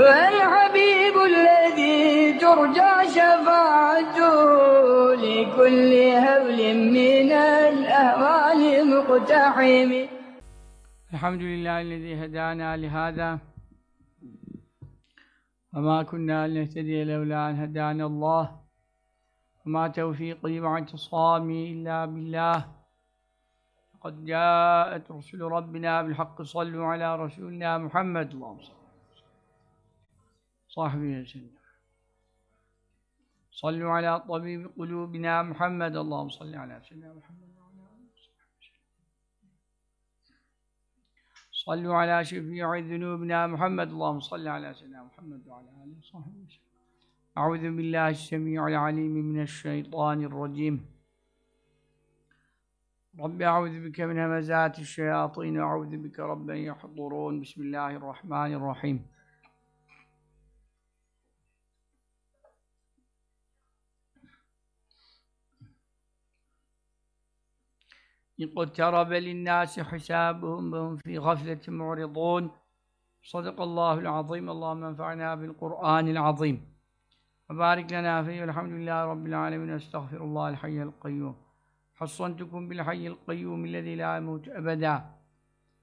هو الحبيب الذي ترجى شفاعته لكل هول من الأهوال مقتحم. الحمد لله الذي هدانا لهذا وما كنا لنهتدي لولا أن هدانا الله. وما توفيقي واعتصامي إلا بالله. قد جاءت رسل ربنا بالحق صلوا على رسولنا محمد. اللهم صل sahbihi sellem. Sallu ala tabibi kulubina Muhammed Allah'ım salli ala seyyidina Muhammed. Sallu ala şefi'i zunubina Muhammed Allah'ım salli ala seyyidina Muhammed ve ala alihi sahbihi sellem. Euzu billahi semi'il alim mineşşeytanirracim. Rabbi euzu bike min hemezati'ş şeyatin ve euzu bike rabben yahdurun. Bismillahirrahmanirrahim. اقترب للناس حسابهم وهم في غفلة معرضون. صدق الله العظيم. اللهم انفعنا بالقرآن العظيم. وبارك لنا فيه والحمد لله رب العالمين. واستغفر الله الحي القيوم. حصنتكم بالحي القيوم الذي لا يموت أبدا.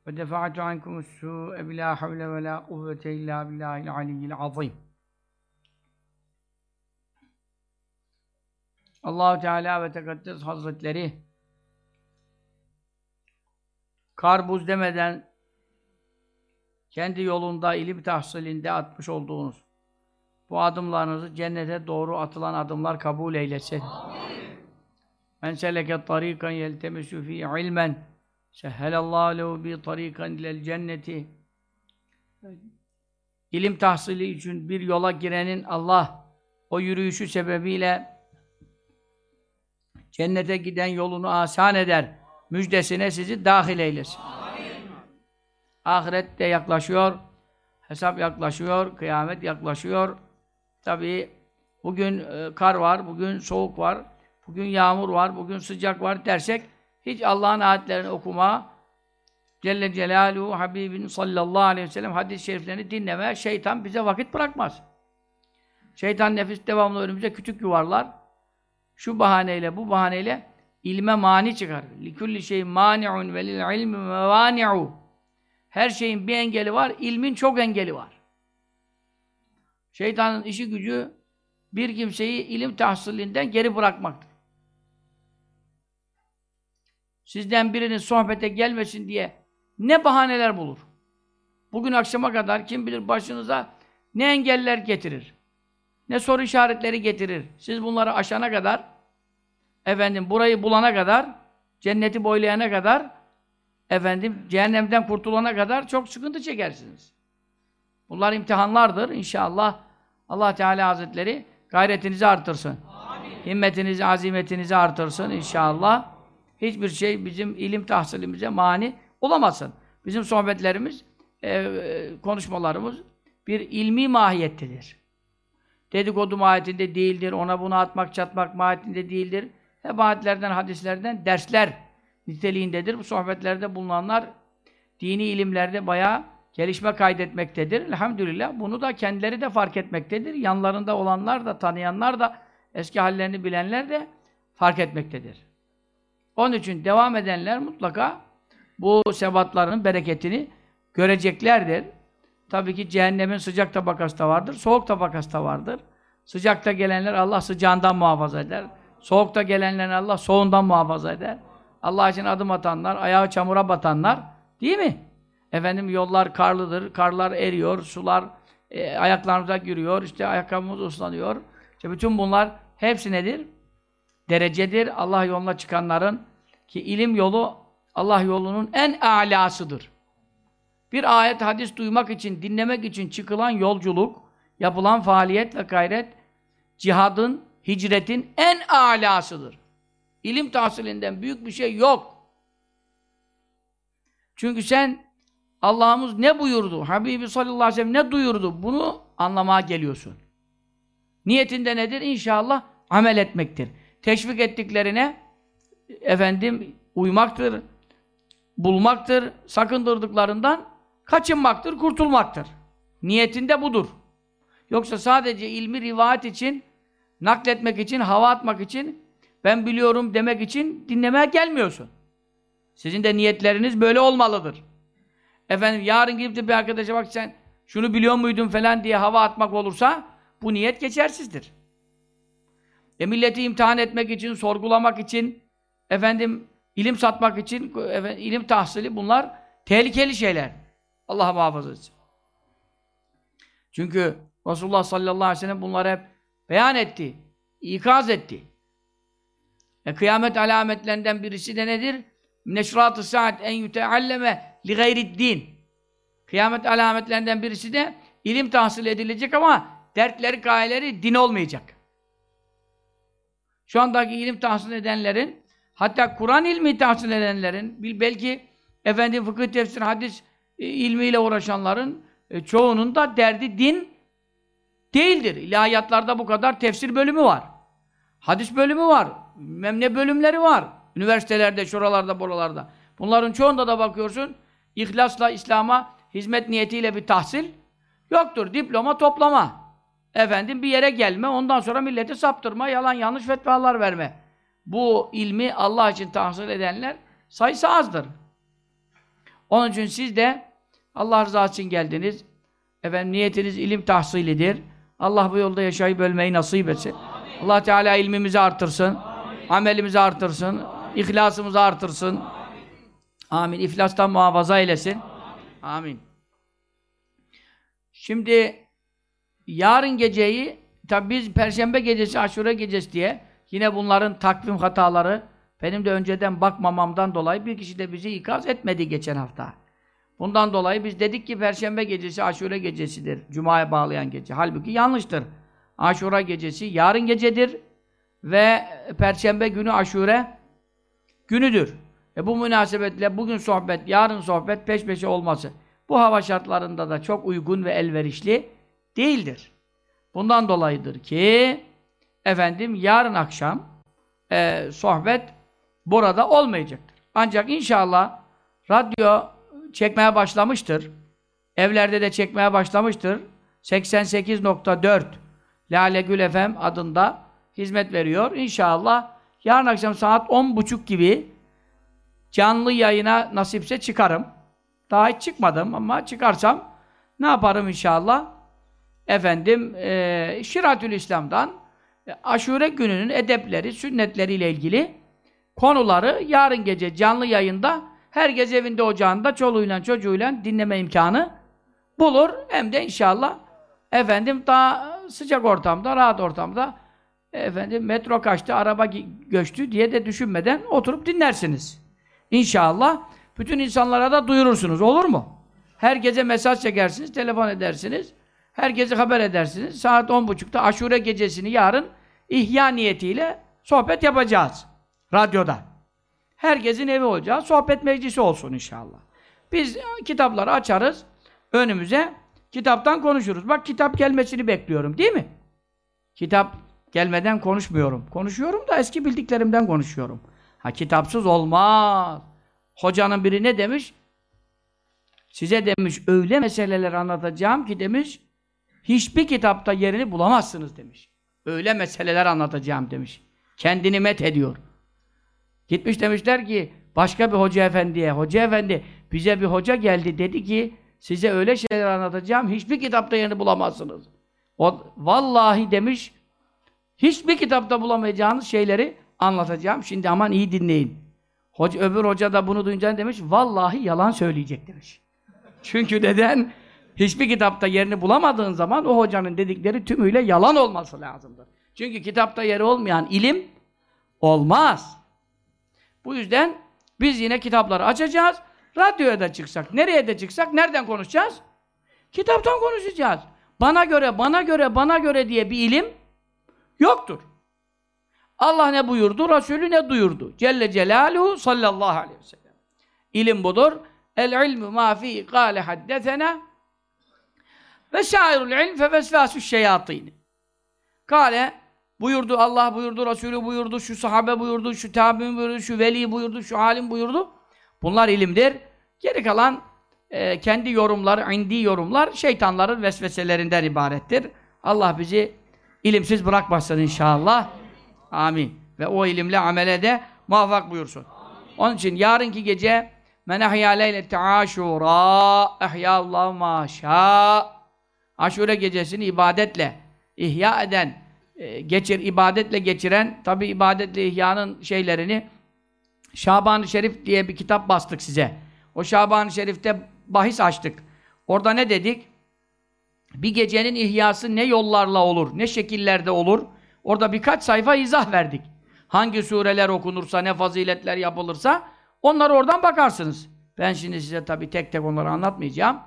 ودفعت عنكم السوء بلا حول ولا قوة إلا بالله العلي العظيم. Allah Teala ve Tekaddes Hazretleri kar buz demeden kendi yolunda ilim tahsilinde atmış olduğunuz bu adımlarınızı cennete doğru atılan adımlar kabul eylesin. Men seleke tarikan yeltemisu fi ilmen sehhelallahu lehu bi tarikan ilel cenneti İlim tahsili için bir yola girenin Allah o yürüyüşü sebebiyle cennete giden yolunu asan eder. Müjdesine sizi dahil eylesin. Ahiret de yaklaşıyor. Hesap yaklaşıyor. Kıyamet yaklaşıyor. Tabii bugün e, kar var, bugün soğuk var, bugün yağmur var, bugün sıcak var dersek hiç Allah'ın ayetlerini okuma, Celle Celaluhu Habibin sallallahu aleyhi ve sellem hadis-i şeriflerini dinleme, şeytan bize vakit bırakmaz. Şeytan nefis devamlı önümüze küçük yuvarlar. Şu bahaneyle, bu bahaneyle ilme mani çıkarır. Likulli şey mani'un ve lil ilmi mevani'u. Her şeyin bir engeli var, ilmin çok engeli var. Şeytanın işi gücü bir kimseyi ilim tahsilinden geri bırakmaktır. Sizden birinin sohbete gelmesin diye ne bahaneler bulur. Bugün akşama kadar kim bilir başınıza ne engeller getirir. Ne soru işaretleri getirir. Siz bunları aşana kadar efendim burayı bulana kadar cenneti boylayana kadar efendim cehennemden kurtulana kadar çok sıkıntı çekersiniz. Bunlar imtihanlardır. İnşallah Allah Teala Hazretleri gayretinizi artırsın. Amin. Himmetinizi, azimetinizi artırsın inşallah. Hiçbir şey bizim ilim tahsilimize mani olamasın. Bizim sohbetlerimiz, e, konuşmalarımız bir ilmi mahiyettedir. Dedikodu mahiyetinde değildir. Ona bunu atmak, çatmak mahiyetinde değildir. Hep ayetlerden, hadislerden dersler niteliğindedir. Bu sohbetlerde bulunanlar dini ilimlerde bayağı gelişme kaydetmektedir. Elhamdülillah bunu da kendileri de fark etmektedir. Yanlarında olanlar da, tanıyanlar da, eski hallerini bilenler de fark etmektedir. Onun için devam edenler mutlaka bu sebatların bereketini göreceklerdir. Tabii ki cehennemin sıcak tabakası da vardır, soğuk tabakası da vardır. Sıcakta gelenler Allah sıcağından muhafaza eder. Soğukta gelenler Allah soğundan muhafaza eder. Allah için adım atanlar, ayağı çamura batanlar, değil mi? Efendim yollar karlıdır, karlar eriyor, sular e, ayaklarımıza giriyor, işte ayakkabımız ıslanıyor. İşte bütün bunlar hepsi nedir? Derecedir. Allah yoluna çıkanların ki ilim yolu Allah yolunun en âlâsıdır. Bir ayet, hadis duymak için, dinlemek için çıkılan yolculuk, yapılan faaliyet ve gayret, cihadın, hicretin en âlâsıdır. İlim tahsilinden büyük bir şey yok. Çünkü sen Allah'ımız ne buyurdu? Habibi sallallahu aleyhi ve sellem ne duyurdu? Bunu anlamaya geliyorsun. Niyetinde nedir? İnşallah amel etmektir. Teşvik ettiklerine efendim uymaktır, bulmaktır, sakındırdıklarından kaçınmaktır, kurtulmaktır. Niyetinde budur. Yoksa sadece ilmi rivayet için, nakletmek için, hava atmak için, ben biliyorum demek için dinlemeye gelmiyorsun. Sizin de niyetleriniz böyle olmalıdır. Efendim yarın gidip de bir arkadaşa bak sen şunu biliyor muydun falan diye hava atmak olursa bu niyet geçersizdir. E milleti imtihan etmek için, sorgulamak için, efendim ilim satmak için, efendim, ilim tahsili bunlar tehlikeli şeyler. Allah muhafaza etsin. Çünkü Resulullah sallallahu aleyhi ve sellem bunları hep beyan etti, ikaz etti. E, kıyamet alametlerinden birisi de nedir? Neşrat-ı saat en yütealleme li din. Kıyamet alametlerinden birisi de ilim tahsil edilecek ama dertleri, gayeleri din olmayacak. Şu andaki ilim tahsil edenlerin, hatta Kur'an ilmi tahsil edenlerin, belki efendim fıkıh, tefsir, hadis e, ilmiyle uğraşanların e, çoğunun da derdi din değildir. İlahiyatlarda bu kadar tefsir bölümü var. Hadis bölümü var. Memne bölümleri var. Üniversitelerde, şuralarda, buralarda. Bunların çoğunda da bakıyorsun, ihlasla İslam'a hizmet niyetiyle bir tahsil yoktur. Diploma toplama. Efendim bir yere gelme, ondan sonra milleti saptırma, yalan yanlış fetvalar verme. Bu ilmi Allah için tahsil edenler sayısı azdır. Onun için siz de Allah rızası için geldiniz. Efendim niyetiniz ilim tahsilidir. Allah bu yolda yaşayıp ölmeyi nasip etsin. Allah Teala ilmimizi artırsın. Amelimizi artırsın. İhlasımızı artırsın. Amin. İflastan muhafaza eylesin. Amin. Şimdi yarın geceyi tabi biz perşembe gecesi, aşure gecesi diye yine bunların takvim hataları benim de önceden bakmamamdan dolayı bir kişi de bizi ikaz etmedi geçen hafta. Bundan dolayı biz dedik ki Perşembe gecesi Aşure gecesidir. Cuma'ya bağlayan gece. Halbuki yanlıştır. Aşura gecesi yarın gecedir ve Perşembe günü Aşure günüdür. E bu münasebetle bugün sohbet, yarın sohbet peş peşe olması bu hava şartlarında da çok uygun ve elverişli değildir. Bundan dolayıdır ki efendim yarın akşam e, sohbet burada olmayacaktır. Ancak inşallah radyo çekmeye başlamıştır. Evlerde de çekmeye başlamıştır. 88.4 Lale Gül FM adında hizmet veriyor. İnşallah yarın akşam saat 10.30 gibi canlı yayına nasipse çıkarım. Daha hiç çıkmadım ama çıkarsam ne yaparım inşallah? Efendim, e, Şiratül İslam'dan e, aşure gününün edepleri, sünnetleriyle ilgili konuları yarın gece canlı yayında herkes evinde ocağında çoluğuyla çocuğuyla dinleme imkanı bulur. Hem de inşallah efendim daha sıcak ortamda, rahat ortamda efendim metro kaçtı, araba göçtü diye de düşünmeden oturup dinlersiniz. İnşallah bütün insanlara da duyurursunuz. Olur mu? Herkese mesaj çekersiniz, telefon edersiniz. Herkese haber edersiniz. Saat 10.30'da aşure gecesini yarın ihya niyetiyle sohbet yapacağız. Radyoda. Herkesin evi olacağı sohbet meclisi olsun inşallah. Biz kitapları açarız önümüze. Kitaptan konuşuruz. Bak kitap gelmesini bekliyorum değil mi? Kitap gelmeden konuşmuyorum. Konuşuyorum da eski bildiklerimden konuşuyorum. Ha kitapsız olmaz. Hocanın biri ne demiş? Size demiş öyle meseleler anlatacağım ki demiş hiçbir kitapta yerini bulamazsınız demiş. Öyle meseleler anlatacağım demiş. Kendini met ediyor. Gitmiş demişler ki başka bir hoca efendiye, hoca efendi bize bir hoca geldi dedi ki size öyle şeyler anlatacağım hiçbir kitapta yerini bulamazsınız. O vallahi demiş hiçbir kitapta bulamayacağınız şeyleri anlatacağım. Şimdi aman iyi dinleyin. Hoca, öbür hoca da bunu duyunca demiş vallahi yalan söyleyecek demiş. Çünkü neden? Hiçbir kitapta yerini bulamadığın zaman o hocanın dedikleri tümüyle yalan olması lazımdır. Çünkü kitapta yeri olmayan ilim olmaz. Bu yüzden biz yine kitapları açacağız. Radyoya da çıksak, nereye de çıksak nereden konuşacağız? Kitaptan konuşacağız. Bana göre, bana göre, bana göre diye bir ilim yoktur. Allah ne buyurdu, Resulü ne duyurdu? Celle Celaluhu sallallahu aleyhi ve sellem. İlim budur. El ilmu ma fi kâle haddetena ve şairul ilm fe vesvâsü şeyatîni. Kâle buyurdu, Allah buyurdu, Resulü buyurdu, şu sahabe buyurdu, şu tabi'in buyurdu, şu veli buyurdu, şu alim buyurdu. Bunlar ilimdir. Geri kalan e, kendi yorumlar, indi yorumlar şeytanların vesveselerinden ibarettir. Allah bizi ilimsiz bırakmasın inşallah. Amin. Ve o ilimle amele de muvaffak buyursun. Onun için yarınki gece men ahya leylete aşura ehyallahu maşa Aşure gecesini ibadetle ihya eden, e, geçir ibadetle geçiren, tabi ibadetle ihyanın şeylerini Şaban-ı Şerif diye bir kitap bastık size. O Şaban-ı Şerif'te bahis açtık. Orada ne dedik? Bir gecenin ihyası ne yollarla olur, ne şekillerde olur? Orada birkaç sayfa izah verdik. Hangi sureler okunursa, ne faziletler yapılırsa onları oradan bakarsınız. Ben şimdi size tabi tek tek onları anlatmayacağım.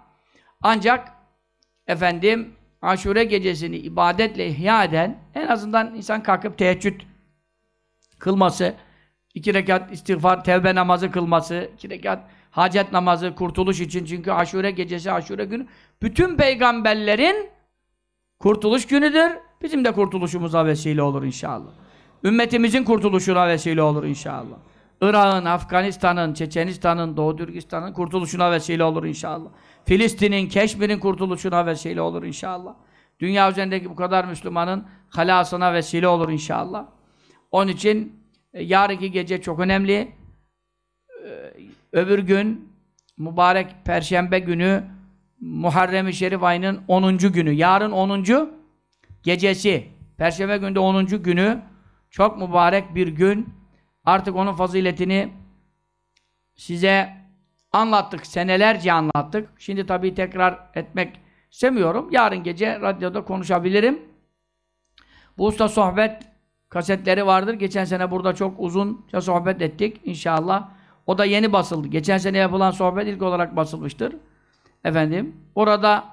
Ancak efendim aşure gecesini ibadetle ihya eden en azından insan kalkıp teheccüd kılması, iki rekat istiğfar, tevbe namazı kılması, iki rekat hacet namazı, kurtuluş için çünkü aşure gecesi, aşure günü bütün peygamberlerin kurtuluş günüdür. Bizim de kurtuluşumuza vesile olur inşallah. Ümmetimizin kurtuluşuna vesile olur inşallah. Irak'ın, Afganistan'ın, Çeçenistan'ın, Doğu Türkistan'ın kurtuluşuna vesile olur inşallah. Filistin'in, Keşmir'in kurtuluşuna vesile olur inşallah. Dünya üzerindeki bu kadar Müslümanın halasına vesile olur inşallah. Onun için e, yarınki gece çok önemli. E, öbür gün mübarek Perşembe günü Muharrem-i Şerif ayının 10. günü. Yarın 10. gecesi. Perşembe günde 10. günü çok mübarek bir gün. Artık onun faziletini size anlattık. Senelerce anlattık. Şimdi tabii tekrar etmek istemiyorum. Yarın gece radyoda konuşabilirim. Bu usta sohbet kasetleri vardır. Geçen sene burada çok uzunca sohbet ettik. İnşallah. O da yeni basıldı. Geçen sene yapılan sohbet ilk olarak basılmıştır. Efendim. Orada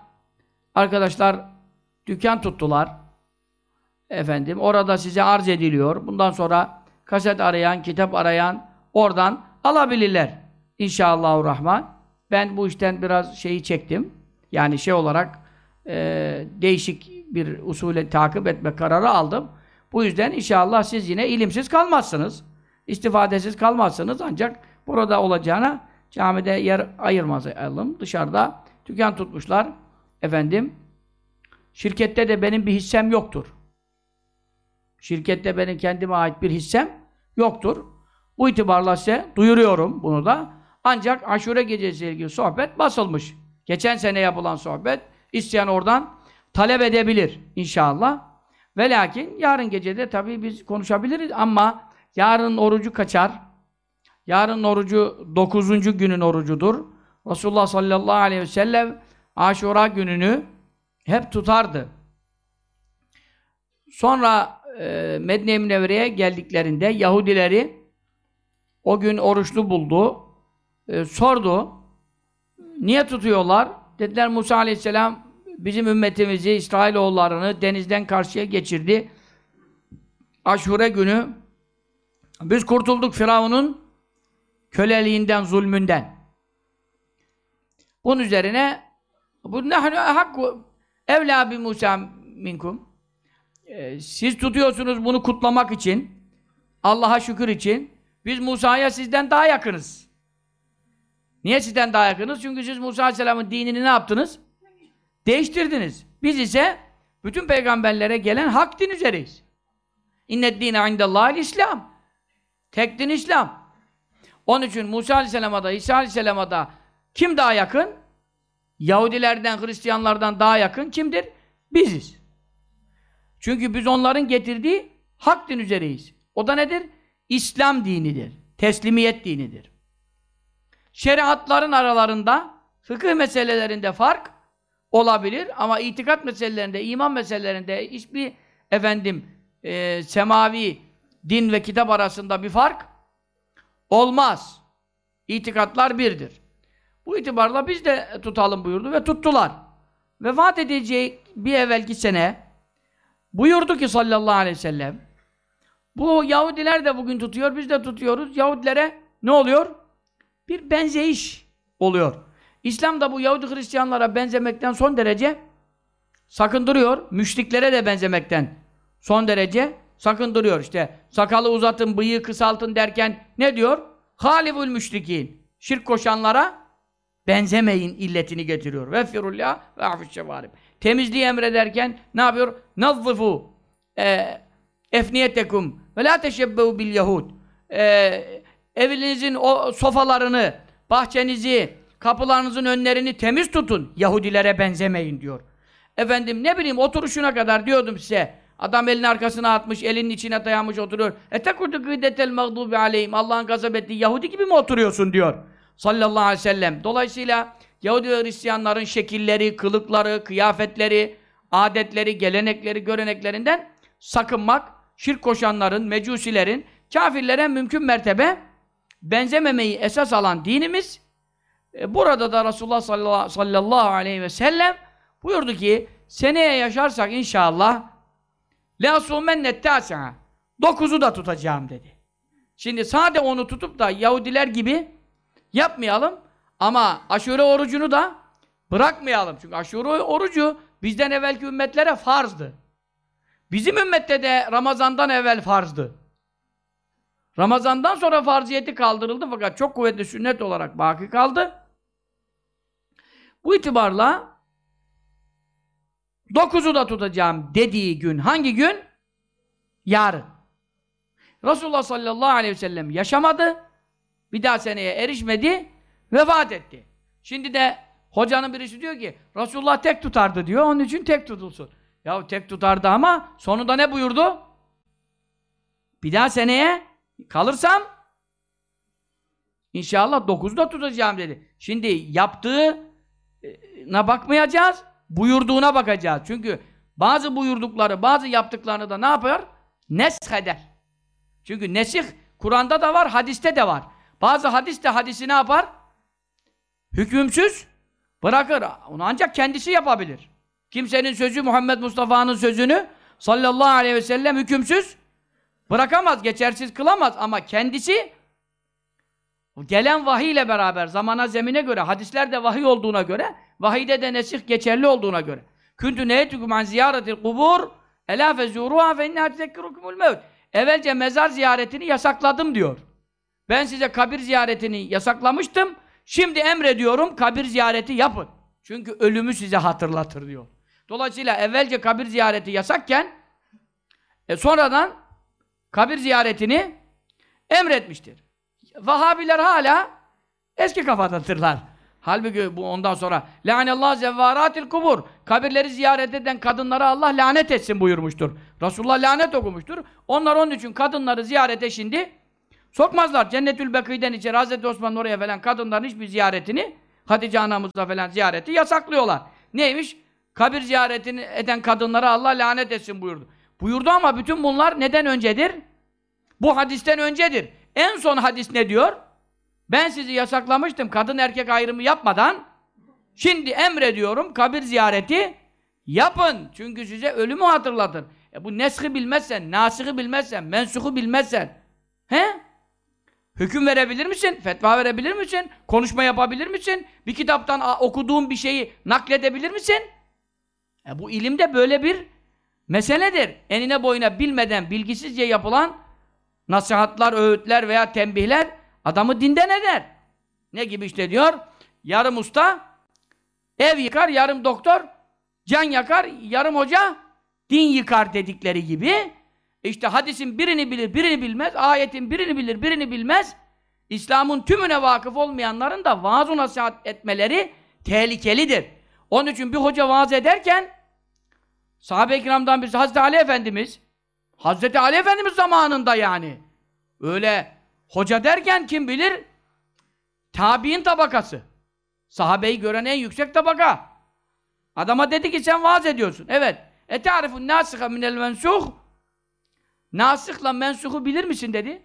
arkadaşlar dükkan tuttular. Efendim. Orada size arz ediliyor. Bundan sonra kaset arayan, kitap arayan oradan alabilirler. İnşallahurrahman. Ben bu işten biraz şeyi çektim. Yani şey olarak e, değişik bir usule takip etme kararı aldım. Bu yüzden inşallah siz yine ilimsiz kalmazsınız. İstifadesiz kalmazsınız ancak burada olacağına camide yer ayırmayalım. Dışarıda dükkan tutmuşlar. Efendim şirkette de benim bir hissem yoktur. Şirkette benim kendime ait bir hissem yoktur. Bu itibarla size duyuruyorum bunu da. Ancak aşure gecesiyle ilgili sohbet basılmış. Geçen sene yapılan sohbet. isteyen oradan talep edebilir inşallah. Ve lakin yarın gecede tabii biz konuşabiliriz ama yarın orucu kaçar. Yarın orucu dokuzuncu günün orucudur. Resulullah sallallahu aleyhi ve sellem aşura gününü hep tutardı. Sonra e, Medine-i Münevvere'ye geldiklerinde Yahudileri o gün oruçlu buldu. E, sordu. Niye tutuyorlar? Dediler Musa aleyhisselam bizim ümmetimizi, İsrailoğullarını denizden karşıya geçirdi. Aşure günü biz kurtulduk Firavun'un köleliğinden, zulmünden. Bunun üzerine bu nahnu hakku evla bi Musa minkum. Ee, siz tutuyorsunuz bunu kutlamak için, Allah'a şükür için. Biz Musa'ya sizden daha yakınız. Niye sizden daha yakınız? Çünkü siz Musa Aleyhisselam'ın dinini ne yaptınız? Değiştirdiniz. Biz ise bütün peygamberlere gelen hak din üzereyiz. İnned dine indellâhil İslam. Tek din İslam. Onun için Musa Aleyhisselam'a da İsa Aleyhisselam'a da kim daha yakın? Yahudilerden, Hristiyanlardan daha yakın kimdir? Biziz. Çünkü biz onların getirdiği hak din üzereyiz. O da nedir? İslam dinidir. Teslimiyet dinidir. Şeriatların aralarında fıkıh meselelerinde fark olabilir ama itikat meselelerinde, iman meselelerinde hiçbir efendim e, semavi din ve kitap arasında bir fark olmaz. İtikatlar birdir. Bu itibarla biz de tutalım buyurdu ve tuttular. Vefat edeceği bir evvelki sene buyurdu ki sallallahu aleyhi ve sellem bu Yahudiler de bugün tutuyor, biz de tutuyoruz. Yahudilere ne oluyor? Bir benzeyiş oluyor. İslam da bu Yahudi Hristiyanlara benzemekten son derece sakındırıyor. Müşriklere de benzemekten son derece sakındırıyor. İşte sakalı uzatın, bıyığı kısaltın derken ne diyor? Halifül müşrikin. Şirk koşanlara benzemeyin illetini getiriyor. Ve firullah ve afişşevarim. temizliği emrederken ne yapıyor? Nazzifu e, efniyetekum ve la teşebbehu bil yahud. E, evinizin o sofalarını, bahçenizi, kapılarınızın önlerini temiz tutun. Yahudilere benzemeyin diyor. Efendim ne bileyim oturuşuna kadar diyordum size. Adam elini arkasına atmış, elinin içine dayanmış oturuyor. Etekudu gıdetel mağdubi aleyhim. Allah'ın gazap ettiği Yahudi gibi mi oturuyorsun diyor. Sallallahu aleyhi ve sellem. Dolayısıyla Yahudi ve Hristiyanların şekilleri, kılıkları, kıyafetleri, adetleri, gelenekleri, göreneklerinden sakınmak, şirk koşanların, mecusilerin, kafirlere mümkün mertebe benzememeyi esas alan dinimiz, e, burada da Resulullah sallallahu, sallallahu aleyhi ve sellem buyurdu ki, seneye yaşarsak inşallah la sumennet tâsi'a dokuzu da tutacağım dedi. Şimdi sade onu tutup da Yahudiler gibi yapmayalım ama aşure orucunu da bırakmayalım. Çünkü aşure orucu bizden evvelki ümmetlere farzdı. Bizim ümmette de Ramazan'dan evvel farzdı. Ramazan'dan sonra farziyeti kaldırıldı fakat çok kuvvetli sünnet olarak baki kaldı. Bu itibarla dokuzu da tutacağım dediği gün hangi gün? Yarın. Resulullah sallallahu aleyhi ve sellem yaşamadı. Bir daha seneye erişmedi. Vefat etti. Şimdi de hocanın birisi diyor ki Resulullah tek tutardı diyor. Onun için tek tutulsun. Ya tek tutardı ama sonunda ne buyurdu? Bir daha seneye kalırsam inşallah dokuzda tutacağım dedi. Şimdi yaptığına bakmayacağız, buyurduğuna bakacağız. Çünkü bazı buyurdukları, bazı yaptıklarını da ne yapar? Nesh eder. Çünkü nesih Kur'an'da da var, hadiste de var. Bazı hadis de hadisi ne yapar? Hükümsüz bırakır. Onu ancak kendisi yapabilir. Kimsenin sözü Muhammed Mustafa'nın sözünü sallallahu aleyhi ve sellem hükümsüz bırakamaz, geçersiz kılamaz ama kendisi gelen vahiy ile beraber zamana zemine göre, hadisler de vahiy olduğuna göre, vahiyde de nesih geçerli olduğuna göre. Küntü neyetüküm an ziyaretil kubur elâ fezûruha fe innâ tezekkirukumul mevt. Evvelce mezar ziyaretini yasakladım diyor. Ben size kabir ziyaretini yasaklamıştım. Şimdi emrediyorum kabir ziyareti yapın. Çünkü ölümü size hatırlatır diyor. Dolayısıyla evvelce kabir ziyareti yasakken e sonradan kabir ziyaretini emretmiştir. Vahabiler hala eski kafadadırlar. Halbuki bu ondan sonra Lânellâh zevvârâtil kubur kabirleri ziyaret eden kadınlara Allah lanet etsin buyurmuştur. Resulullah lanet okumuştur. Onlar onun için kadınları ziyarete şimdi sokmazlar. Cennetül Bekî'den içeri Hazreti Osman'ın oraya falan kadınların hiçbir ziyaretini Hatice anamızla falan ziyareti yasaklıyorlar. Neymiş? Kabir ziyaretini eden kadınlara Allah lanet etsin buyurdu. Buyurdu ama bütün bunlar neden öncedir? Bu hadisten öncedir. En son hadis ne diyor? Ben sizi yasaklamıştım kadın erkek ayrımı yapmadan. Şimdi emrediyorum kabir ziyareti yapın. Çünkü size ölümü hatırlatır. E bu neshi bilmezsen, nasıhı bilmezsen, mensuhu bilmezsen. He? Hüküm verebilir misin? Fetva verebilir misin? Konuşma yapabilir misin? Bir kitaptan okuduğun bir şeyi nakledebilir misin? E bu ilimde böyle bir meseledir. Enine boyuna bilmeden, bilgisizce yapılan nasihatlar, öğütler veya tembihler adamı dinden eder. Ne gibi işte diyor? Yarım usta ev yıkar, yarım doktor can yakar, yarım hoca din yıkar dedikleri gibi işte hadisin birini bilir, birini bilmez, ayetin birini bilir, birini bilmez. İslam'ın tümüne vakıf olmayanların da vaaz nasihat etmeleri tehlikelidir. Onun için bir hoca vaaz ederken sahabe-i kiramdan birisi Hazreti Ali Efendimiz Hazreti Ali Efendimiz zamanında yani öyle hoca derken kim bilir tabi'in tabakası sahabeyi gören en yüksek tabaka adama dedi ki sen vaaz ediyorsun evet etarifun nasiha minel mensuh Nasihla mensuhu bilir misin dedi.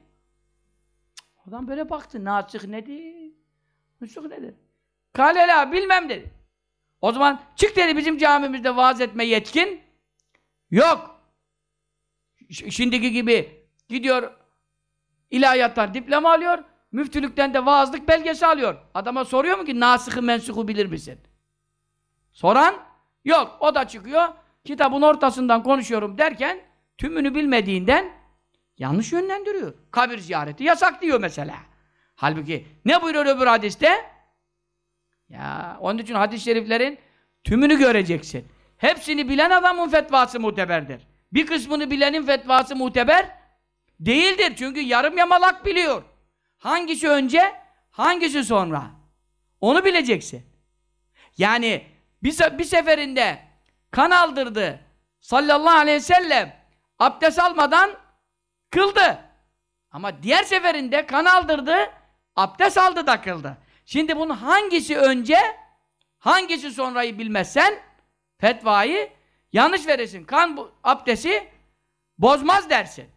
Adam böyle baktı. Nasih nedir? Mensuh nedir? Kalela bilmem dedi. O zaman çık dedi bizim camimizde vaaz etme yetkin. Yok. Şimdiki gibi gidiyor ilahiyattan diploma alıyor. Müftülükten de vaazlık belgesi alıyor. Adama soruyor mu ki nasıhı mensuhu bilir misin? Soran yok. O da çıkıyor. Kitabın ortasından konuşuyorum derken tümünü bilmediğinden yanlış yönlendiriyor. Kabir ziyareti yasak diyor mesela. Halbuki ne buyuruyor öbür hadiste? Ya onun için hadis-i şeriflerin tümünü göreceksin. Hepsini bilen adamın fetvası muteberdir. Bir kısmını bilenin fetvası muteber değildir. Çünkü yarım yamalak biliyor. Hangisi önce, hangisi sonra? Onu bileceksin. Yani bir, bir seferinde kan aldırdı sallallahu aleyhi ve sellem abdest almadan kıldı. Ama diğer seferinde kan aldırdı, abdest aldı da kıldı. Şimdi bunun hangisi önce, hangisi sonrayı bilmezsen fetvayı yanlış verirsin. Kan bu, abdesti bozmaz dersin.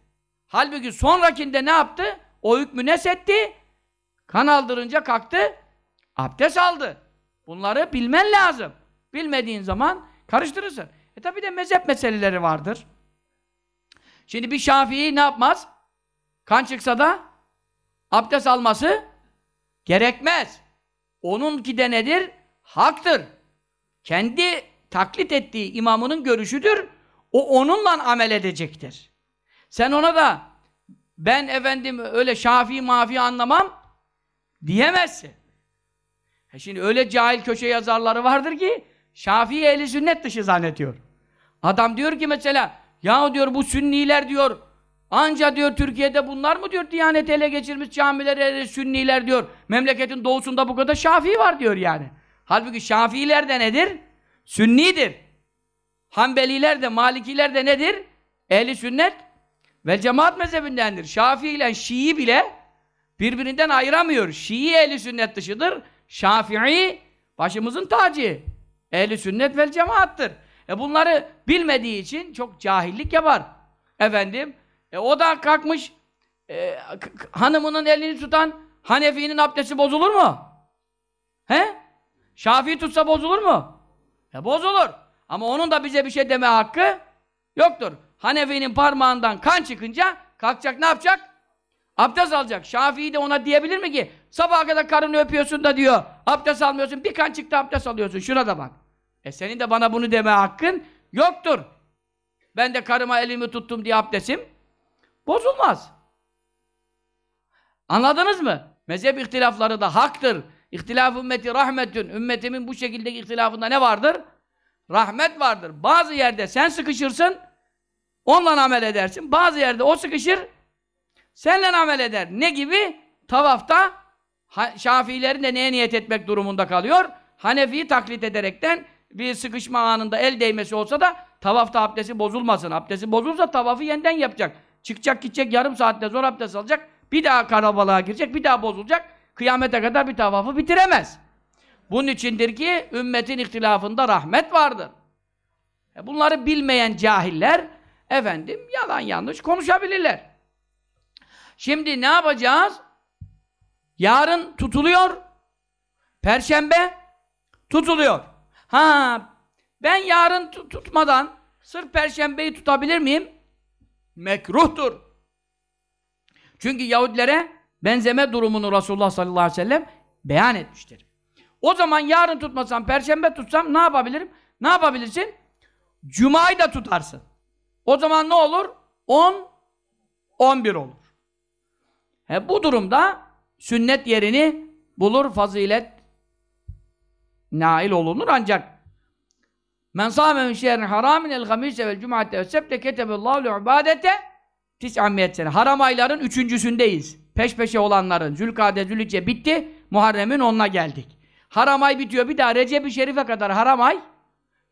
Halbuki sonrakinde ne yaptı? O hükmü nesetti. Kan aldırınca kalktı, abdest aldı. Bunları bilmen lazım. Bilmediğin zaman karıştırırsın. E tabi de mezhep meseleleri vardır. Şimdi bir Şafii ne yapmaz? Kan çıksa da abdest alması gerekmez. Onunki de nedir? Haktır. Kendi taklit ettiği imamının görüşüdür. O onunla amel edecektir. Sen ona da ben efendim öyle Şafii mafi anlamam diyemezsin. E şimdi öyle cahil köşe yazarları vardır ki Şafii ehli sünnet dışı zannediyor. Adam diyor ki mesela ya diyor bu sünniler diyor anca diyor Türkiye'de bunlar mı diyor Diyanet ele geçirmiş camiler ele sünniler diyor. Memleketin doğusunda bu kadar Şafii var diyor yani. Halbuki Şafiiler de nedir? Sünnidir. Hanbeliler de Malikiler de nedir? Ehli sünnet ve cemaat mezhebindendir. Şafii ile Şii bile birbirinden ayıramıyor. Şii ehli sünnet dışıdır. Şafii başımızın tacı. Ehli sünnet vel cemaattır. E bunları bilmediği için çok cahillik yapar. Efendim, e o da kalkmış e, hanımının elini tutan Hanefi'nin abdesti bozulur mu? He? Şafii tutsa bozulur mu? E bozulur. Ama onun da bize bir şey deme hakkı yoktur. Hanefi'nin parmağından kan çıkınca kalkacak ne yapacak? Abdest alacak. Şafii de ona diyebilir mi ki sabaha kadar karını öpüyorsun da diyor abdest almıyorsun bir kan çıktı abdest alıyorsun şuna da bak. E senin de bana bunu deme hakkın yoktur. Ben de karıma elimi tuttum diye abdestim bozulmaz. Anladınız mı? Mezhep ihtilafları da haktır. İhtilaf ümmeti rahmetün. Ümmetimin bu şekildeki ihtilafında ne vardır? Rahmet vardır. Bazı yerde sen sıkışırsın, onunla amel edersin. Bazı yerde o sıkışır, seninle amel eder. Ne gibi? Tavafta Şafiilerin de neye niyet etmek durumunda kalıyor? Hanefi'yi taklit ederekten bir sıkışma anında el değmesi olsa da tavafta abdesti bozulmasın. Abdesti bozulsa tavafı yeniden yapacak. Çıkacak gidecek yarım saatte zor abdest alacak. Bir daha karabalığa girecek, bir daha bozulacak. Kıyamete kadar bir tavafı bitiremez. Bunun içindir ki ümmetin ihtilafında rahmet vardır. E bunları bilmeyen cahiller efendim yalan yanlış konuşabilirler. Şimdi ne yapacağız? Yarın tutuluyor. Perşembe tutuluyor. Ha ben yarın tu- tutmadan sırf perşembeyi tutabilir miyim? Mekruhtur. Çünkü Yahudilere benzeme durumunu Resulullah sallallahu aleyhi ve sellem beyan etmiştir. O zaman yarın tutmasam, perşembe tutsam ne yapabilirim? Ne yapabilirsin? Cuma'yı da tutarsın. O zaman ne olur? 10, 11 olur. He, bu durumda sünnet yerini bulur, fazilet nail olunur ancak men sâme min şehrin haramin el gamise vel cum'ate ve sebte ketebellâhu le ibadete tis'amiyet sene. Haram ayların üçüncüsündeyiz. Peş peşe olanların. Zülkade, Zülhicce bitti. Muharrem'in onuna geldik. Haram ay bitiyor. Bir daha Recep-i Şerif'e kadar haram ay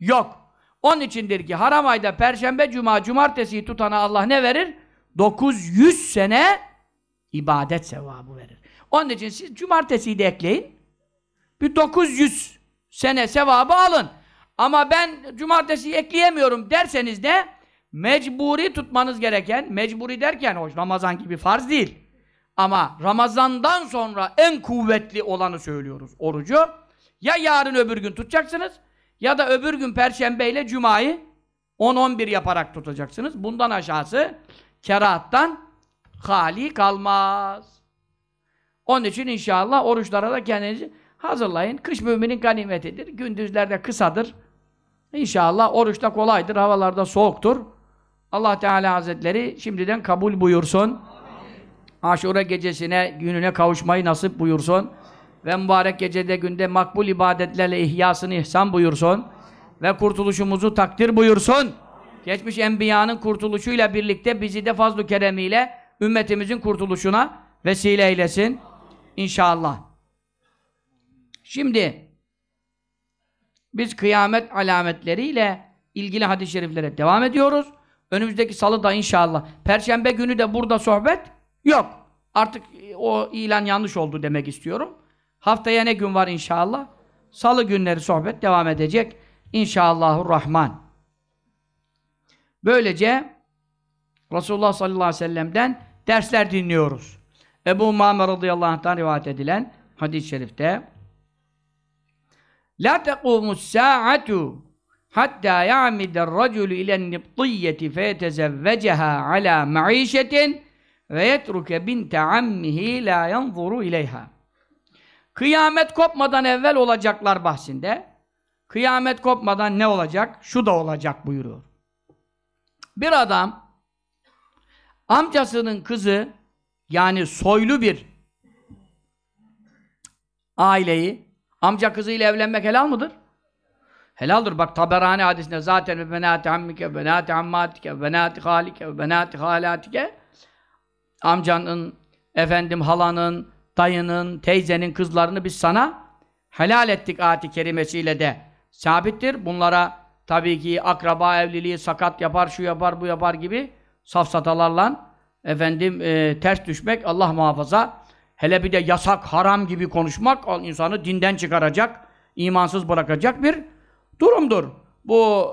yok. Onun içindir ki haram ayda perşembe, cuma, cumartesiyi tutana Allah ne verir? 900 sene ibadet sevabı verir. Onun için siz cumartesiyi de ekleyin. Bir 900 sene sevabı alın. Ama ben cumartesiyi ekleyemiyorum derseniz de mecburi tutmanız gereken, mecburi derken hoş Ramazan gibi farz değil. Ama Ramazan'dan sonra en kuvvetli olanı söylüyoruz orucu. Ya yarın öbür gün tutacaksınız ya da öbür gün perşembe ile cumayı 10-11 yaparak tutacaksınız. Bundan aşağısı kerahattan hali kalmaz. Onun için inşallah oruçlara da kendinizi hazırlayın. Kış müminin ganimetidir. Gündüzlerde kısadır. İnşallah oruçta kolaydır. Havalarda soğuktur. Allah Teala Hazretleri şimdiden kabul buyursun. Aşure gecesine, gününe kavuşmayı nasip buyursun. Ve mübarek gecede günde makbul ibadetlerle ihyasını ihsan buyursun. ve kurtuluşumuzu takdir buyursun. Geçmiş enbiyanın kurtuluşuyla birlikte bizi de fazl-ı keremiyle ümmetimizin kurtuluşuna vesile eylesin. İnşallah. Şimdi biz kıyamet alametleriyle ilgili hadis-i şeriflere devam ediyoruz. Önümüzdeki salı da inşallah. Perşembe günü de burada sohbet yok. Artık o ilan yanlış oldu demek istiyorum. Haftaya ne gün var inşallah? Salı günleri sohbet devam edecek. İnşallahurrahman. Böylece Resulullah sallallahu aleyhi ve sellem'den dersler dinliyoruz. Ebu Muammer radıyallahu anh'tan rivayet edilen hadis-i şerifte La tequmus sa'atu hatta ya'midar racul ilen nibtiyyeti feyetezevveceha ala ma'işetin ve yetruke binte ammihi la yanzuru ileyha. Kıyamet kopmadan evvel olacaklar bahsinde. Kıyamet kopmadan ne olacak? Şu da olacak buyuruyor. Bir adam amcasının kızı yani soylu bir aileyi amca kızıyla evlenmek helal mıdır? Helaldir. Bak Taberani hadisinde zaten ve benati ammike, benati ammatike, benati halike, benati halatike amcanın, efendim halanın, dayının, teyzenin kızlarını biz sana helal ettik ayet-i kerimesiyle de sabittir. Bunlara tabii ki akraba evliliği sakat yapar, şu yapar, bu yapar gibi safsatalarla efendim e, ters düşmek Allah muhafaza. Hele bir de yasak, haram gibi konuşmak insanı dinden çıkaracak, imansız bırakacak bir durumdur. Bu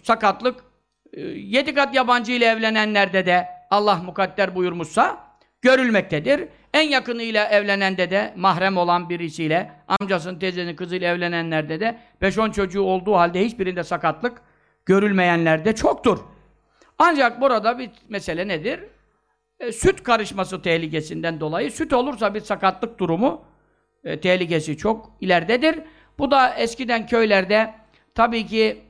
e, sakatlık e, yedi kat yabancı ile evlenenlerde de Allah mukadder buyurmuşsa görülmektedir. En yakınıyla evlenende de mahrem olan birisiyle, amcasının, teyzesinin kızıyla evlenenlerde de 5-10 çocuğu olduğu halde hiçbirinde sakatlık görülmeyenlerde çoktur. Ancak burada bir mesele nedir? E, süt karışması tehlikesinden dolayı süt olursa bir sakatlık durumu e, tehlikesi çok ileridedir. Bu da eskiden köylerde tabii ki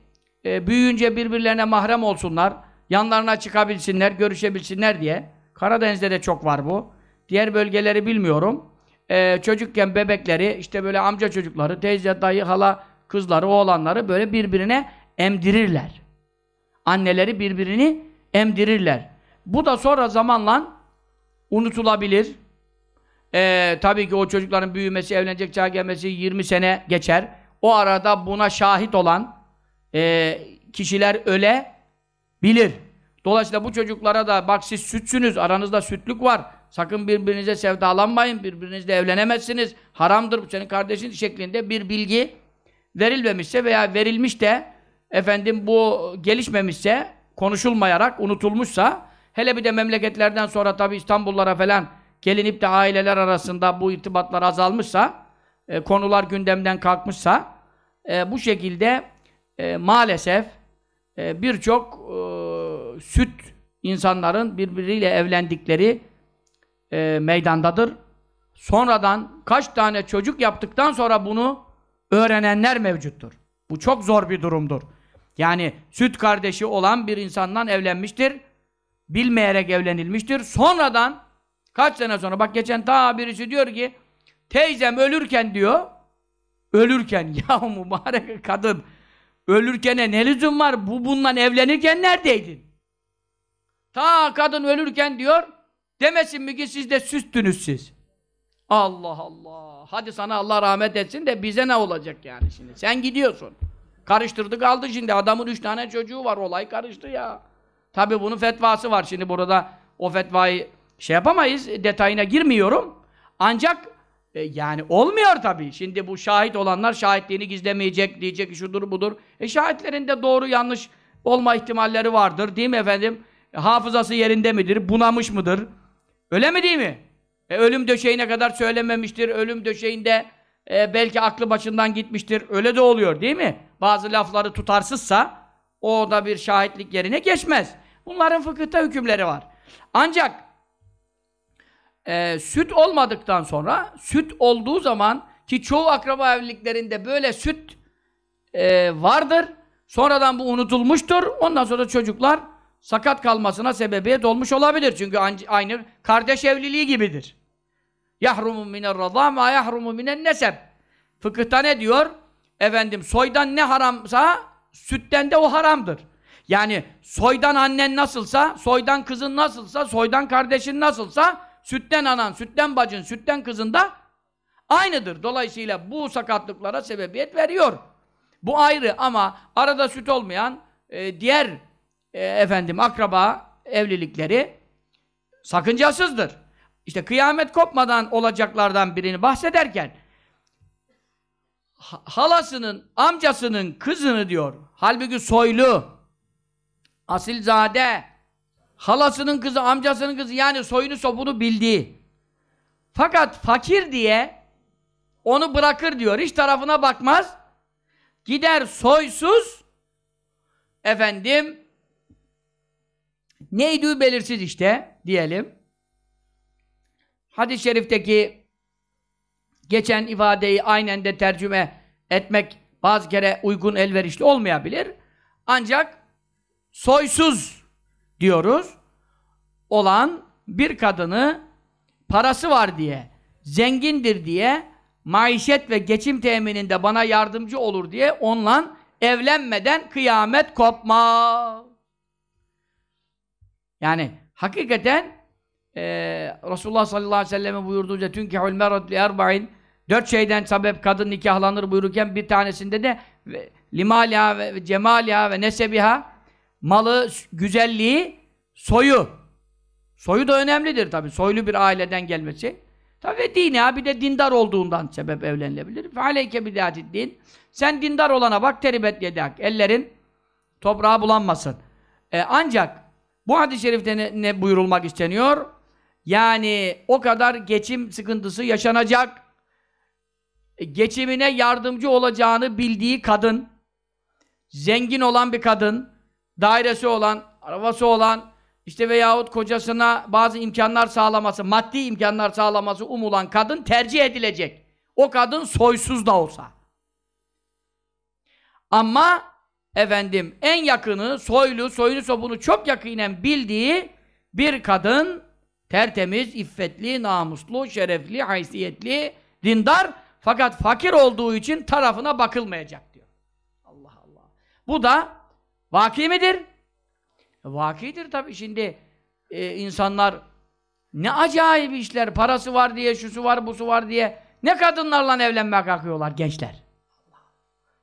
e, büyüyünce birbirlerine mahrem olsunlar, yanlarına çıkabilsinler, görüşebilsinler diye. Karadeniz'de de çok var bu. Diğer bölgeleri bilmiyorum. Ee, çocukken bebekleri, işte böyle amca çocukları, teyze, dayı, hala kızları, oğlanları böyle birbirine emdirirler. Anneleri birbirini emdirirler. Bu da sonra zamanla unutulabilir. Ee, tabii ki o çocukların büyümesi, evlenecek çağa gelmesi 20 sene geçer. O arada buna şahit olan e, kişiler öle bilir. Dolayısıyla bu çocuklara da bak siz sütsünüz, aranızda sütlük var. Sakın birbirinize sevdalanmayın, birbirinizle evlenemezsiniz. Haramdır bu senin kardeşin şeklinde bir bilgi verilmemişse veya verilmiş de efendim bu gelişmemişse, konuşulmayarak unutulmuşsa hele bir de memleketlerden sonra tabi İstanbullara falan gelinip de aileler arasında bu irtibatlar azalmışsa e, konular gündemden kalkmışsa e, bu şekilde e, maalesef e, birçok e, süt insanların birbiriyle evlendikleri e, meydandadır. Sonradan kaç tane çocuk yaptıktan sonra bunu öğrenenler mevcuttur. Bu çok zor bir durumdur. Yani süt kardeşi olan bir insandan evlenmiştir. Bilmeyerek evlenilmiştir. Sonradan kaç sene sonra bak geçen ta birisi diyor ki teyzem ölürken diyor ölürken ya mübarek kadın ölürkene ne lüzum var? Bu bundan evlenirken neredeydin? Ta kadın ölürken diyor demesin mi ki siz de süstünüz siz. Allah Allah. Hadi sana Allah rahmet etsin de bize ne olacak yani şimdi? Sen gidiyorsun. Karıştırdı kaldı şimdi. Adamın üç tane çocuğu var. Olay karıştı ya. Tabi bunun fetvası var. Şimdi burada o fetvayı şey yapamayız. Detayına girmiyorum. Ancak e, yani olmuyor tabii. Şimdi bu şahit olanlar şahitliğini gizlemeyecek, diyecek şudur budur. E şahitlerin de doğru yanlış olma ihtimalleri vardır. Değil mi efendim? E, hafızası yerinde midir? Bunamış mıdır? Öyle mi değil mi? E, ölüm döşeğine kadar söylememiştir. Ölüm döşeğinde e, belki aklı başından gitmiştir. Öyle de oluyor değil mi? Bazı lafları tutarsızsa o da bir şahitlik yerine geçmez. Bunların fıkıhta hükümleri var. Ancak e, süt olmadıktan sonra, süt olduğu zaman ki çoğu akraba evliliklerinde böyle süt e, vardır. Sonradan bu unutulmuştur. Ondan sonra çocuklar sakat kalmasına sebebiyet olmuş olabilir. Çünkü aynı kardeş evliliği gibidir. Yahrumu miner radâ ma yahrumu minen neseb. Fıkıhta ne diyor? Efendim soydan ne haramsa sütten de o haramdır. Yani soydan annen nasılsa, soydan kızın nasılsa, soydan kardeşin nasılsa, sütten anan, sütten bacın, sütten kızın da aynıdır. Dolayısıyla bu sakatlıklara sebebiyet veriyor. Bu ayrı ama arada süt olmayan e, diğer e, efendim akraba evlilikleri sakıncasızdır. İşte kıyamet kopmadan olacaklardan birini bahsederken halasının, amcasının kızını diyor. Halbuki soylu, asilzade, halasının kızı, amcasının kızı yani soyunu sopunu bildiği. Fakat fakir diye onu bırakır diyor. Hiç tarafına bakmaz. Gider soysuz efendim neydi belirsiz işte diyelim. Hadis-i şerifteki geçen ifadeyi aynen de tercüme etmek bazı kere uygun elverişli olmayabilir. Ancak soysuz diyoruz. Olan bir kadını parası var diye, zengindir diye, maişet ve geçim temininde bana yardımcı olur diye onunla evlenmeden kıyamet kopma. Yani hakikaten e, Resulullah sallallahu aleyhi ve sellem'in buyurduğu tünkehül merad li erba'in. Dört şeyden sebep kadın nikahlanır buyururken bir tanesinde de limaliha ve cemaliha ve nesebiha malı, güzelliği, soyu. Soyu da önemlidir tabi. Soylu bir aileden gelmesi. Tabi dini bir de dindar olduğundan sebep evlenilebilir. Fealeyke bidâtid din. Sen dindar olana bak teribet yedak. Ellerin toprağa bulanmasın. E, ancak bu hadis-i şerifte ne, ne buyurulmak isteniyor? Yani o kadar geçim sıkıntısı yaşanacak. E, geçimine yardımcı olacağını bildiği kadın, zengin olan bir kadın, dairesi olan, arabası olan, işte veyahut kocasına bazı imkanlar sağlaması, maddi imkanlar sağlaması umulan kadın tercih edilecek. O kadın soysuz da olsa. Ama efendim en yakını, soylu, soyunu sopunu çok yakinen bildiği bir kadın tertemiz, iffetli, namuslu, şerefli, haysiyetli, dindar fakat fakir olduğu için tarafına bakılmayacak diyor. Allah Allah. Bu da vaki midir? Vakidir tabii şimdi e, insanlar ne acayip işler, parası var diye, şusu var, busu var diye ne kadınlarla evlenmeye kalkıyorlar gençler.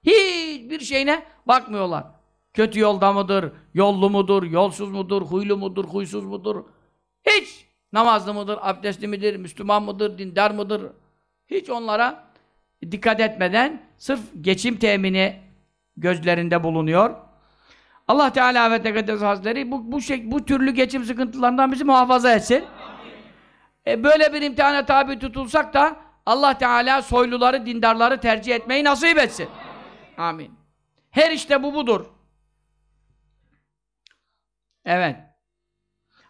Hiçbir şeyine bakmıyorlar. Kötü yolda mıdır, yollu mudur, yolsuz mudur, huylu mudur, huysuz mudur? Hiç namazlı mıdır, abdestli midir, Müslüman mıdır, dindar mıdır? Hiç onlara dikkat etmeden sırf geçim temini gözlerinde bulunuyor. Allah Teala ve Tekaddes Hazretleri bu, bu, şey, bu türlü geçim sıkıntılarından bizi muhafaza etsin. E, böyle bir imtihana tabi tutulsak da Allah Teala soyluları, dindarları tercih etmeyi nasip etsin. Amin. Her işte bu budur. Evet.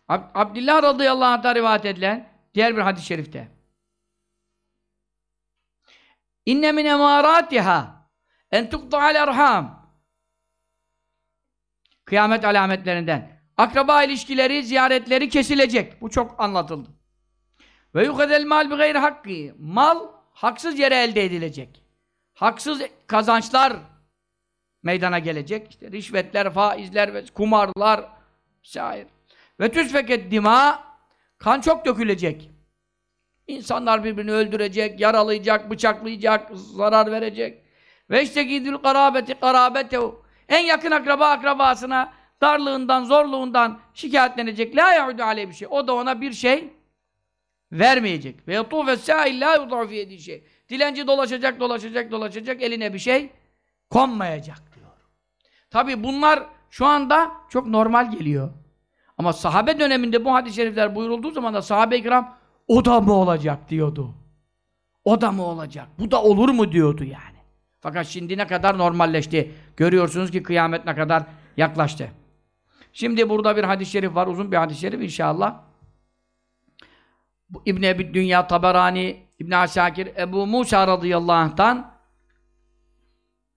Ab Abdullah radıyallahu anh'ta rivayet edilen diğer bir hadis-i şerifte. İnne min emaratiha en tuqta'al erham Kıyamet alametlerinden. Akraba ilişkileri, ziyaretleri kesilecek. Bu çok anlatıldı. Ve yuhedel mal bi gayri hakkı. Mal haksız yere elde edilecek. Haksız kazançlar meydana gelecek. İşte rişvetler, faizler ve kumarlar şair. Ve tüsfeket dima kan çok dökülecek. İnsanlar birbirini öldürecek, yaralayacak, bıçaklayacak, zarar verecek. Ve işte gidül karabeti karabetehu en yakın akraba akrabasına darlığından, zorluğundan şikayetlenecek. La yaudu aleyhi bir şey. O da ona bir şey vermeyecek. Ve yatufe sâil la yudafi şey. Dilenci dolaşacak, dolaşacak, dolaşacak. Eline bir şey konmayacak diyor. Tabi bunlar şu anda çok normal geliyor. Ama sahabe döneminde bu hadis-i şerifler buyurulduğu zaman da sahabe-i kiram o da mı olacak diyordu. O da mı olacak? Bu da olur mu diyordu yani. Fakat şimdi ne kadar normalleşti. Görüyorsunuz ki kıyamet ne kadar yaklaştı. Şimdi burada bir hadis-i şerif var. Uzun bir hadis-i şerif inşallah. İbn Ebi Dünya Taberani İbn Asakir Ebu Musa radıyallahu anh'tan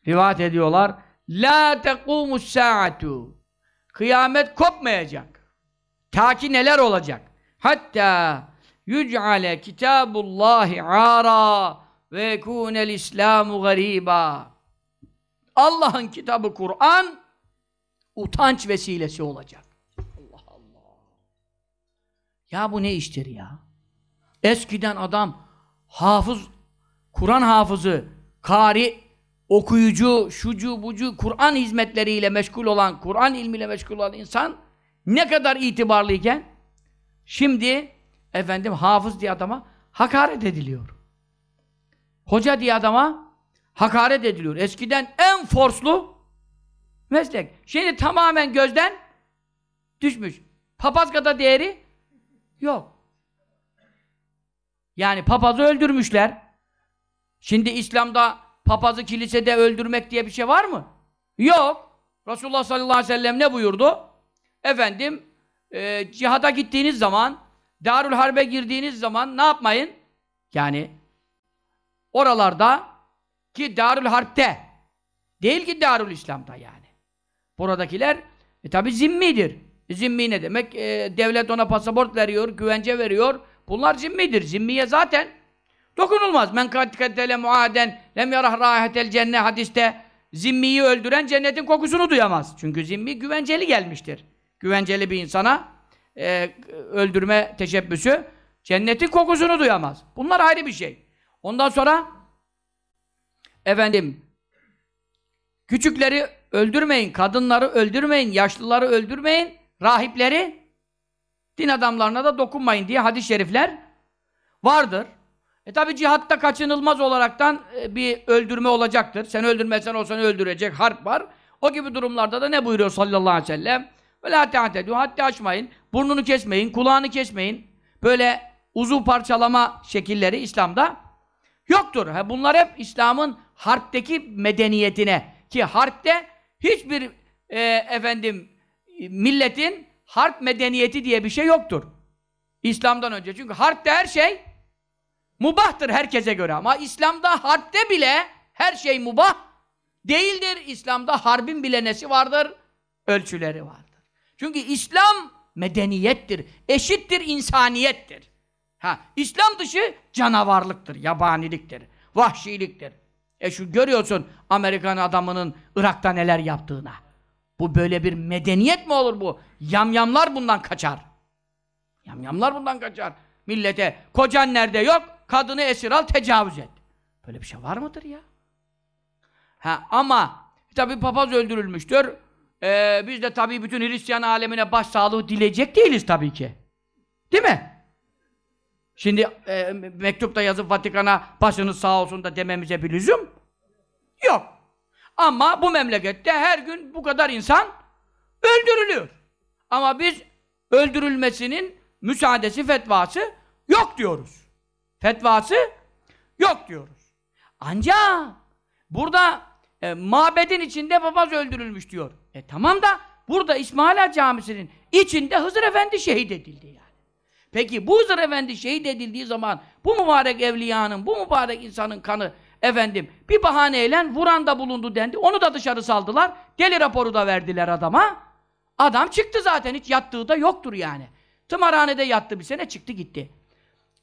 rivayet ediyorlar. La tekumus saatu. Kıyamet kopmayacak. Ta ki neler olacak? Hatta yüc'ale kitabullahi ara ve yekûnel İslamu gariba. Allah'ın kitabı Kur'an utanç vesilesi olacak. Allah Allah. Ya bu ne iştir ya? Eskiden adam hafız, Kur'an hafızı, kari, okuyucu, şucu, bucu, Kur'an hizmetleriyle meşgul olan, Kur'an ilmiyle meşgul olan insan ne kadar itibarlıyken şimdi efendim hafız diye adama hakaret ediliyor. Hoca diye adama hakaret ediliyor. Eskiden en forslu meslek. Şimdi tamamen gözden düşmüş. Papaz kadar değeri yok. Yani papazı öldürmüşler. Şimdi İslam'da papazı kilisede öldürmek diye bir şey var mı? Yok. Resulullah sallallahu aleyhi ve sellem ne buyurdu? Efendim, e, cihada gittiğiniz zaman, Darül Harbe girdiğiniz zaman ne yapmayın? Yani oralarda ki Darül Harp'te değil ki Darül İslam'da yani. Buradakiler e, tabi zimmidir. Zimmi ne demek? E, devlet ona pasaport veriyor, güvence veriyor. Bunlar zimmidir. Zimmiye zaten dokunulmaz. Men katkatele muaden lem yarah rahetel cenne hadiste zimmiyi öldüren cennetin kokusunu duyamaz. Çünkü zimmi güvenceli gelmiştir. Güvenceli bir insana e, öldürme teşebbüsü cennetin kokusunu duyamaz. Bunlar ayrı bir şey. Ondan sonra efendim küçükleri öldürmeyin, kadınları öldürmeyin, yaşlıları öldürmeyin, rahipleri din adamlarına da dokunmayın diye hadis-i şerifler vardır. E tabi cihatta kaçınılmaz olaraktan e, bir öldürme olacaktır. Sen öldürmezsen o seni öldürecek, harp var. O gibi durumlarda da ne buyuruyor sallallahu aleyhi ve sellem? Ve la te'atedû, haddi açmayın, burnunu kesmeyin, kulağını kesmeyin. Böyle uzuv parçalama şekilleri İslam'da yoktur. Ha, bunlar hep İslam'ın harpteki medeniyetine ki harpte hiçbir e, efendim milletin harp medeniyeti diye bir şey yoktur. İslam'dan önce. Çünkü harpte her şey mubahtır herkese göre ama İslam'da harpte bile her şey mubah değildir. İslam'da harbin bile nesi vardır? Ölçüleri vardır. Çünkü İslam medeniyettir, eşittir, insaniyettir. Ha, İslam dışı canavarlıktır, yabaniliktir, vahşiliktir. E şu görüyorsun Amerikan adamının Irak'ta neler yaptığına. Bu böyle bir medeniyet mi olur bu? Yamyamlar bundan kaçar. Yamyamlar bundan kaçar. Millete kocan nerede yok, kadını esir al, tecavüz et. Böyle bir şey var mıdır ya? Ha ama tabi papaz öldürülmüştür. Ee, biz de tabi bütün Hristiyan alemine başsağlığı dileyecek değiliz tabii ki. Değil mi? Şimdi e, mektupta yazıp Vatikan'a başınız sağ olsun da dememize bir lüzum yok. Ama bu memlekette her gün bu kadar insan öldürülüyor. Ama biz öldürülmesinin müsaadesi, fetvası yok diyoruz. Fetvası yok diyoruz. Ancak burada e, mabedin içinde papaz öldürülmüş diyor. E tamam da burada İsmaila Camisi'nin içinde Hızır Efendi şehit edildi yani. Peki bu Hızır Efendi şehit edildiği zaman bu mübarek evliyanın, bu mübarek insanın kanı efendim bir bahaneyle vuranda bulundu dendi. Onu da dışarı saldılar. Deli raporu da verdiler adama. Adam çıktı zaten hiç yattığı da yoktur yani. Tımarhanede yattı bir sene çıktı gitti.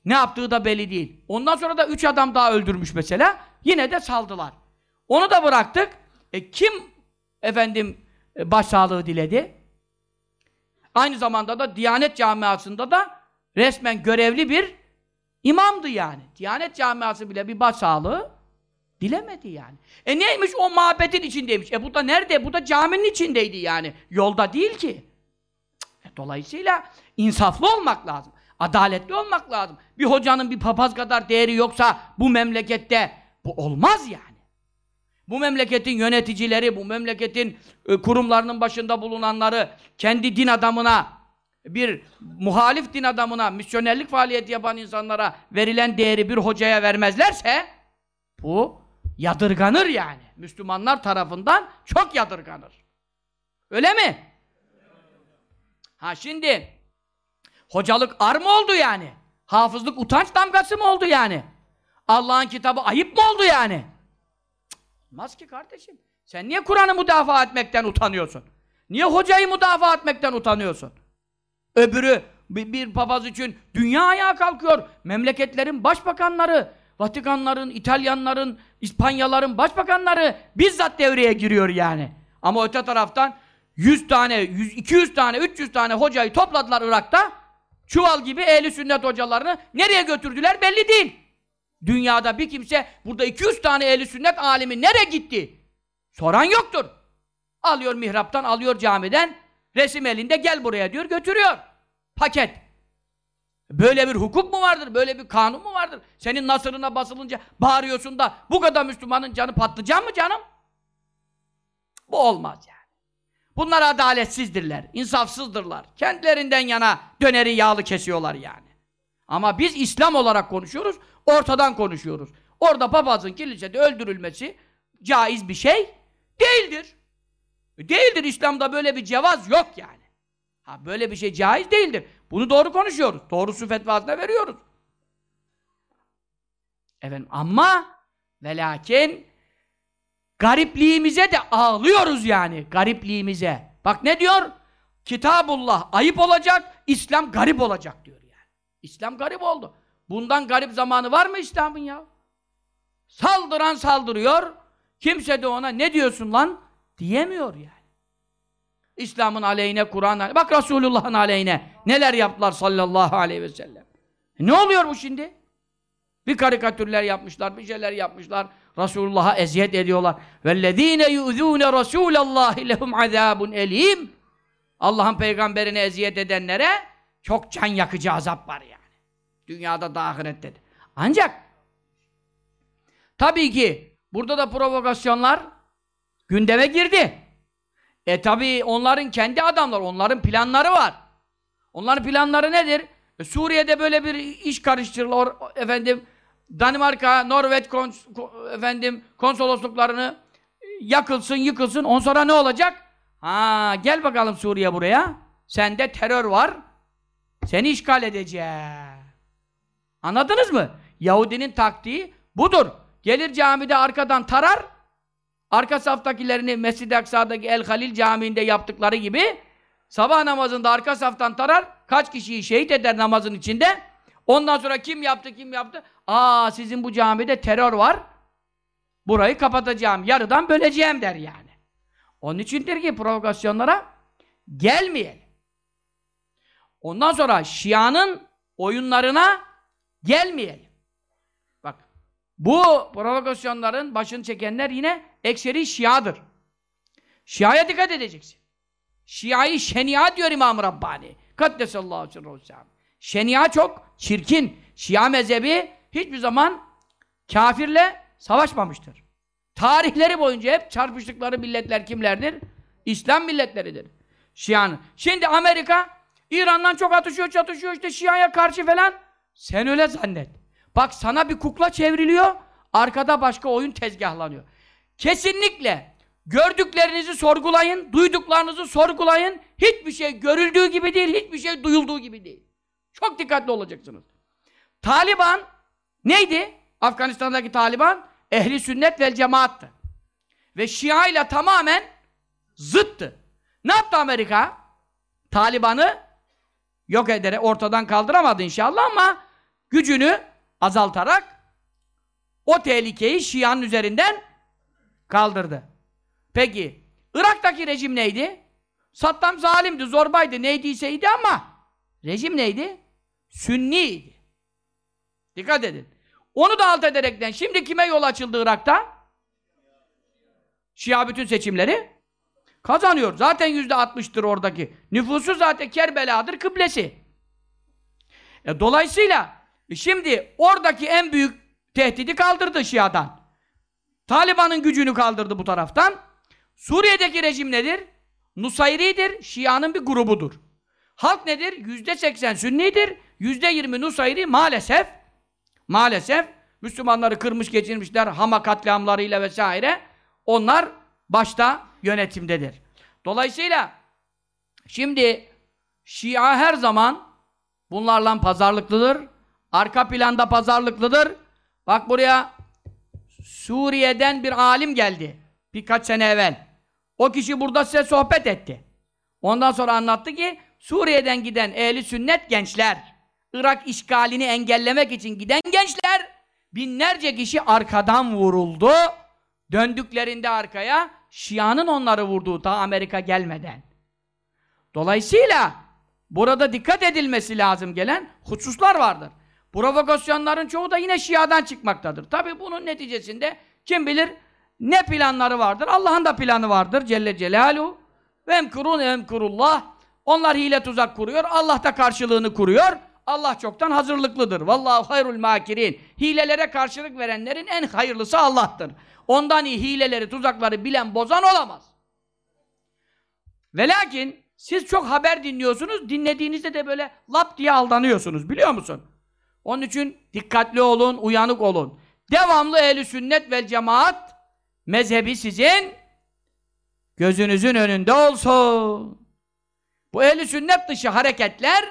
Ne yaptığı da belli değil. Ondan sonra da üç adam daha öldürmüş mesela. Yine de saldılar. Onu da bıraktık. E kim efendim e, başsağlığı diledi? Aynı zamanda da Diyanet Camiası'nda da resmen görevli bir imamdı yani. Diyanet Camiası bile bir başsağlığı dilemedi yani. E neymiş o mabedin içindeymiş. E bu da nerede? Bu da caminin içindeydi yani. Yolda değil ki. E, dolayısıyla insaflı olmak lazım. Adaletli olmak lazım. Bir hocanın bir papaz kadar değeri yoksa bu memlekette bu olmaz yani. Bu memleketin yöneticileri, bu memleketin e, kurumlarının başında bulunanları kendi din adamına, bir muhalif din adamına, misyonerlik faaliyeti yapan insanlara verilen değeri bir hocaya vermezlerse bu yadırganır yani. Müslümanlar tarafından çok yadırganır. Öyle mi? Ha şimdi hocalık ar mı oldu yani? Hafızlık utanç damgası mı oldu yani? Allah'ın kitabı ayıp mı oldu yani? Olmaz ki kardeşim. Sen niye Kur'an'ı müdafaa etmekten utanıyorsun? Niye hocayı müdafaa etmekten utanıyorsun? Öbürü bir, bir papaz için dünya ayağa kalkıyor. Memleketlerin başbakanları, Vatikanların, İtalyanların, İspanyaların başbakanları bizzat devreye giriyor yani. Ama öte taraftan 100 tane, 100, 200 tane, 300 tane hocayı topladılar Irak'ta. Çuval gibi ehli sünnet hocalarını nereye götürdüler belli değil. Dünyada bir kimse burada 200 tane ehli sünnet alimi nereye gitti? Soran yoktur. Alıyor mihraptan, alıyor camiden, resim elinde gel buraya diyor, götürüyor. Paket. Böyle bir hukuk mu vardır? Böyle bir kanun mu vardır? Senin nasırına basılınca bağırıyorsun da bu kadar Müslümanın canı patlayacak mı canım? Bu olmaz yani. Bunlar adaletsizdirler, insafsızdırlar. Kendilerinden yana döneri yağlı kesiyorlar yani. Ama biz İslam olarak konuşuyoruz, ortadan konuşuyoruz. Orada papazın kilisede öldürülmesi caiz bir şey değildir. Değildir İslam'da böyle bir cevaz yok yani. Ha böyle bir şey caiz değildir. Bunu doğru konuşuyoruz. Doğrusu fetvasına veriyoruz. Efendim ama ve lakin garipliğimize de ağlıyoruz yani. Garipliğimize. Bak ne diyor? Kitabullah ayıp olacak, İslam garip olacak diyor yani. İslam garip oldu. Bundan garip zamanı var mı İslam'ın ya? Saldıran saldırıyor. Kimse de ona ne diyorsun lan? Diyemiyor yani. İslam'ın aleyhine, Kur'an'ın bak Resulullah'ın aleyhine neler yaptılar sallallahu aleyhi ve sellem. E, ne oluyor bu şimdi? Bir karikatürler yapmışlar, bir şeyler yapmışlar. Resulullah'a eziyet ediyorlar. Vellezine yu'zûne Rasûlallâhi lehum azâbun elîm. Allah'ın peygamberine eziyet edenlere çok can yakıcı azap var yani. Dünyada da ahirette de. Ancak tabii ki burada da provokasyonlar gündeme girdi. E tabii onların kendi adamlar, onların planları var. Onların planları nedir? E, Suriye'de böyle bir iş karıştırılır. Efendim Danimarka, Norveç kons efendim konsolosluklarını yakılsın, yıkılsın. On sonra ne olacak? Ha, gel bakalım Suriye buraya. Sende terör var. Seni işgal edeceğim. Anladınız mı? Yahudinin taktiği budur. Gelir camide arkadan tarar. Arka saftakilerini Mescid-i Aksa'daki El Halil Camii'nde yaptıkları gibi sabah namazında arka saftan tarar. Kaç kişiyi şehit eder namazın içinde. Ondan sonra kim yaptı, kim yaptı? Aa sizin bu camide terör var. Burayı kapatacağım, yarıdan böleceğim der yani. Onun içindir ki provokasyonlara gelmeyelim. Ondan sonra Şia'nın oyunlarına gelmeyelim. Bak, bu provokasyonların başını çekenler yine ekseri Şia'dır. Şia'ya dikkat edeceksin. Şia'yı şenia diyor İmam Rabbani. Kaddesallahu sirruhu Şenia çok çirkin. Şia mezhebi hiçbir zaman kafirle savaşmamıştır. Tarihleri boyunca hep çarpıştıkları milletler kimlerdir? İslam milletleridir. Şia'nın. Şimdi Amerika İran'dan çok atışıyor, çatışıyor işte Şia'ya karşı falan. Sen öyle zannet. Bak sana bir kukla çevriliyor, arkada başka oyun tezgahlanıyor. Kesinlikle gördüklerinizi sorgulayın, duyduklarınızı sorgulayın. Hiçbir şey görüldüğü gibi değil, hiçbir şey duyulduğu gibi değil. Çok dikkatli olacaksınız. Taliban neydi? Afganistan'daki Taliban ehli sünnet vel cemaattı. Ve Şia ile tamamen zıttı. Ne yaptı Amerika? Taliban'ı yok ederek ortadan kaldıramadı inşallah ama gücünü azaltarak o tehlikeyi Şia'nın üzerinden kaldırdı. Peki Irak'taki rejim neydi? Saddam zalimdi, zorbaydı, neydiyseydi ama rejim neydi? Sünniydi. Dikkat edin. Onu da alt ederekten şimdi kime yol açıldı Irak'ta? Şia bütün seçimleri kazanıyor. Zaten yüzde altmıştır oradaki. Nüfusu zaten Kerbela'dır, kıblesi. E, dolayısıyla şimdi oradaki en büyük tehdidi kaldırdı Şia'dan. Taliban'ın gücünü kaldırdı bu taraftan. Suriye'deki rejim nedir? Nusayri'dir, Şia'nın bir grubudur. Halk nedir? Yüzde seksen Sünnidir, yüzde yirmi Nusayri maalesef maalesef Müslümanları kırmış geçirmişler Hama katliamlarıyla vesaire. Onlar başta yönetimdedir. Dolayısıyla şimdi Şia her zaman bunlarla pazarlıklıdır. Arka planda pazarlıklıdır. Bak buraya Suriye'den bir alim geldi. Birkaç sene evvel. O kişi burada size sohbet etti. Ondan sonra anlattı ki Suriye'den giden ehli sünnet gençler, Irak işgalini engellemek için giden gençler Binlerce kişi arkadan vuruldu. Döndüklerinde arkaya Şia'nın onları vurduğu ta Amerika gelmeden. Dolayısıyla burada dikkat edilmesi lazım gelen hususlar vardır. Provokasyonların çoğu da yine Şia'dan çıkmaktadır. Tabi bunun neticesinde kim bilir ne planları vardır? Allah'ın da planı vardır Celle Celaluhu. Ve emkurun emkurullah. Onlar hile tuzak kuruyor. Allah da karşılığını kuruyor. Allah çoktan hazırlıklıdır. Vallahu hayrul makirin. Hilelere karşılık verenlerin en hayırlısı Allah'tır. Ondan iyi hileleri, tuzakları bilen, bozan olamaz. Ve lakin siz çok haber dinliyorsunuz. Dinlediğinizde de böyle lap diye aldanıyorsunuz. Biliyor musun? Onun için dikkatli olun, uyanık olun. Devamlı ehli sünnet vel cemaat mezhebi sizin gözünüzün önünde olsun. Bu ehli sünnet dışı hareketler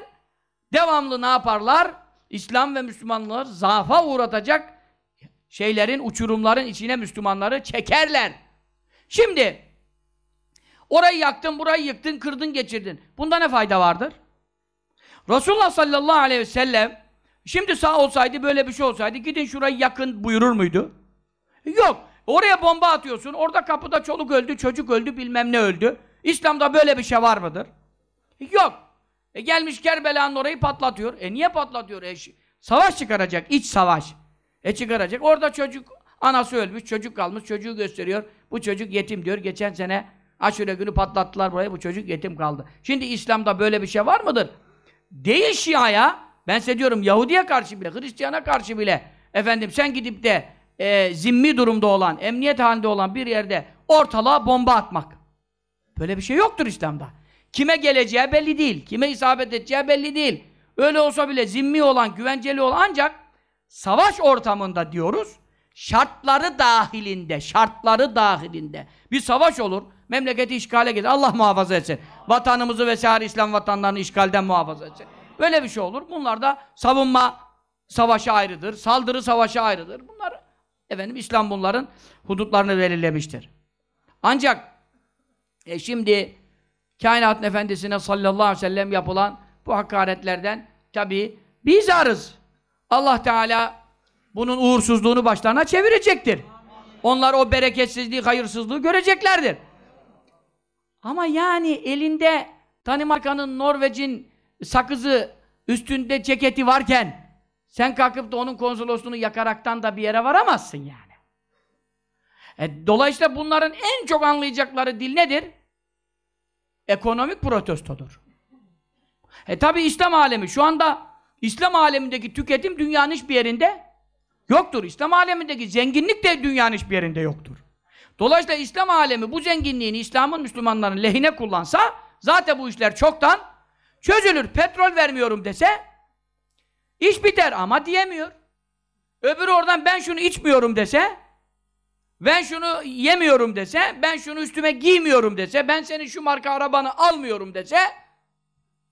devamlı ne yaparlar? İslam ve Müslümanları zaafa uğratacak şeylerin, uçurumların içine Müslümanları çekerler. Şimdi orayı yaktın, burayı yıktın, kırdın, geçirdin. Bunda ne fayda vardır? Resulullah sallallahu aleyhi ve sellem şimdi sağ olsaydı, böyle bir şey olsaydı gidin şurayı yakın buyurur muydu? Yok. Oraya bomba atıyorsun, orada kapıda çoluk öldü, çocuk öldü, bilmem ne öldü. İslam'da böyle bir şey var mıdır? Yok. E gelmiş Kerbela'nın orayı patlatıyor. E niye patlatıyor? E, savaş çıkaracak, iç savaş. E çıkaracak. Orada çocuk, anası ölmüş, çocuk kalmış, çocuğu gösteriyor. Bu çocuk yetim diyor. Geçen sene aşure günü patlattılar burayı, bu çocuk yetim kaldı. Şimdi İslam'da böyle bir şey var mıdır? Değil Şia'ya, ben size diyorum Yahudi'ye karşı bile, Hristiyan'a karşı bile, efendim sen gidip de e, zimmi durumda olan, emniyet halinde olan bir yerde ortalığa bomba atmak. Böyle bir şey yoktur İslam'da. Kime geleceği belli değil, kime isabet edeceği belli değil. Öyle olsa bile zimmi olan, güvenceli olan ancak savaş ortamında diyoruz, şartları dahilinde, şartları dahilinde bir savaş olur, memleketi işgale gelir, Allah muhafaza etsin. Vatanımızı vesaire İslam vatanlarını işgalden muhafaza etsin. Böyle bir şey olur. Bunlar da savunma savaşı ayrıdır, saldırı savaşı ayrıdır. Bunlar efendim İslam bunların hudutlarını belirlemiştir. Ancak e şimdi kainatın efendisine sallallahu aleyhi ve sellem yapılan bu hakaretlerden tabi bizarız. Allah Teala bunun uğursuzluğunu başlarına çevirecektir. Onlar o bereketsizliği, hayırsızlığı göreceklerdir. Ama yani elinde Danimarka'nın, Norveç'in sakızı üstünde ceketi varken sen kalkıp da onun konsolosluğunu yakaraktan da bir yere varamazsın yani. E, dolayısıyla bunların en çok anlayacakları dil nedir? Ekonomik protestodur. E tabi İslam alemi şu anda İslam alemindeki tüketim dünyanın hiçbir yerinde yoktur. İslam alemindeki zenginlik de dünyanın hiçbir yerinde yoktur. Dolayısıyla İslam alemi bu zenginliğini İslam'ın Müslümanların lehine kullansa zaten bu işler çoktan çözülür. Petrol vermiyorum dese iş biter ama diyemiyor. Öbürü oradan ben şunu içmiyorum dese ben şunu yemiyorum dese, ben şunu üstüme giymiyorum dese, ben senin şu marka arabanı almıyorum dese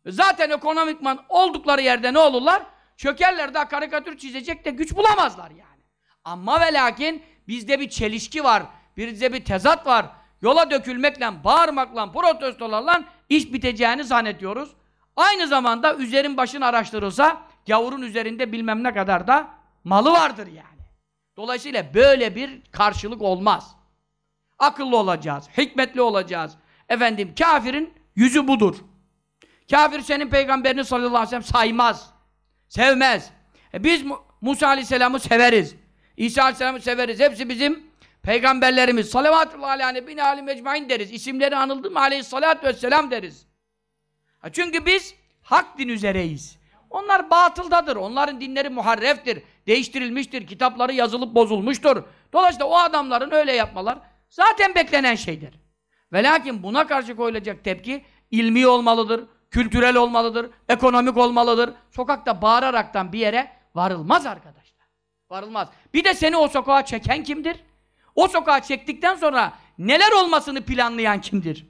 Zaten ekonomikman oldukları yerde ne olurlar? Çökerler daha karikatür çizecek de güç bulamazlar yani. Ama ve lakin bizde bir çelişki var, bizde bir tezat var. Yola dökülmekle, bağırmakla, protestolarla iş biteceğini zannediyoruz. Aynı zamanda üzerin başın araştırılsa gavurun üzerinde bilmem ne kadar da malı vardır yani. Dolayısıyla böyle bir karşılık olmaz. Akıllı olacağız, hikmetli olacağız. Efendim kafirin yüzü budur. Kafir senin peygamberini sallallahu aleyhi ve sellem saymaz. Sevmez. E biz Musa aleyhisselamı severiz. İsa aleyhisselamı severiz. Hepsi bizim peygamberlerimiz. Salavatullahi aleyhi bin alim ecmain deriz. İsimleri anıldı mı aleyhissalatü vesselam deriz. Çünkü biz hak din üzereyiz. Onlar batıldadır. Onların dinleri muharreftir. Değiştirilmiştir. Kitapları yazılıp bozulmuştur. Dolayısıyla o adamların öyle yapmalar zaten beklenen şeydir. Ve lakin buna karşı koyulacak tepki ilmi olmalıdır, kültürel olmalıdır, ekonomik olmalıdır. Sokakta bağıraraktan bir yere varılmaz arkadaşlar. Varılmaz. Bir de seni o sokağa çeken kimdir? O sokağa çektikten sonra neler olmasını planlayan kimdir?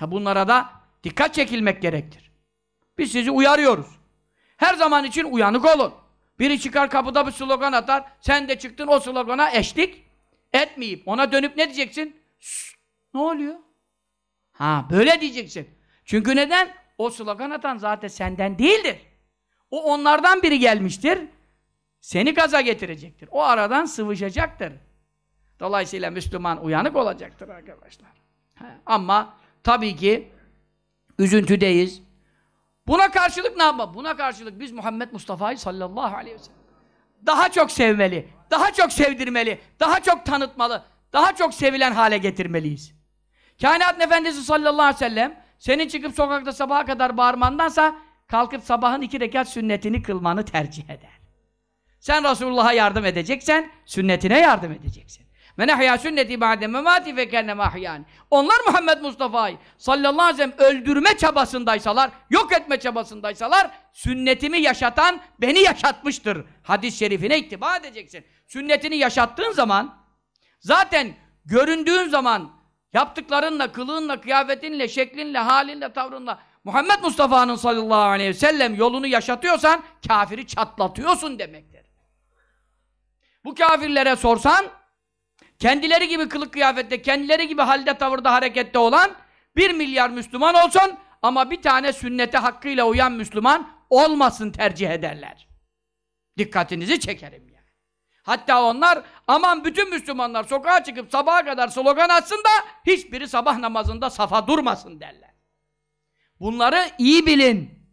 Ha bunlara da dikkat çekilmek gerektir. Biz sizi uyarıyoruz. Her zaman için uyanık olun. Biri çıkar kapıda bir slogan atar, sen de çıktın o slogana eşlik etmeyip ona dönüp ne diyeceksin? Ne oluyor? Ha böyle diyeceksin. Çünkü neden? O slogan atan zaten senden değildir. O onlardan biri gelmiştir. seni gaza getirecektir. O aradan sıvışacaktır. Dolayısıyla Müslüman uyanık olacaktır arkadaşlar. Ama tabii ki üzüntüdeyiz. Buna karşılık ne yapma? Buna karşılık biz Muhammed Mustafa'yı sallallahu aleyhi ve sellem daha çok sevmeli, daha çok sevdirmeli, daha çok tanıtmalı, daha çok sevilen hale getirmeliyiz. Kainat Efendisi sallallahu aleyhi ve sellem senin çıkıp sokakta sabaha kadar bağırmandansa kalkıp sabahın iki rekat sünnetini kılmanı tercih eder. Sen Resulullah'a yardım edeceksen sünnetine yardım edeceksin. Men ahya sünneti ba'de memati fe kenne mahyan. Onlar Muhammed Mustafa'yı sallallahu aleyhi ve sellem öldürme çabasındaysalar, yok etme çabasındaysalar sünnetimi yaşatan beni yaşatmıştır. Hadis-i şerifine ittiba edeceksin. Sünnetini yaşattığın zaman zaten göründüğün zaman yaptıklarınla, kılığınla, kıyafetinle, şeklinle, halinle, tavrınla Muhammed Mustafa'nın sallallahu aleyhi ve sellem yolunu yaşatıyorsan kafiri çatlatıyorsun demektir. Bu kafirlere sorsan kendileri gibi kılık kıyafette, kendileri gibi halde, tavırda, harekette olan bir milyar Müslüman olsun ama bir tane sünnete hakkıyla uyan Müslüman olmasın tercih ederler. Dikkatinizi çekerim yani. Hatta onlar aman bütün Müslümanlar sokağa çıkıp sabaha kadar slogan atsın da hiçbiri sabah namazında safa durmasın derler. Bunları iyi bilin.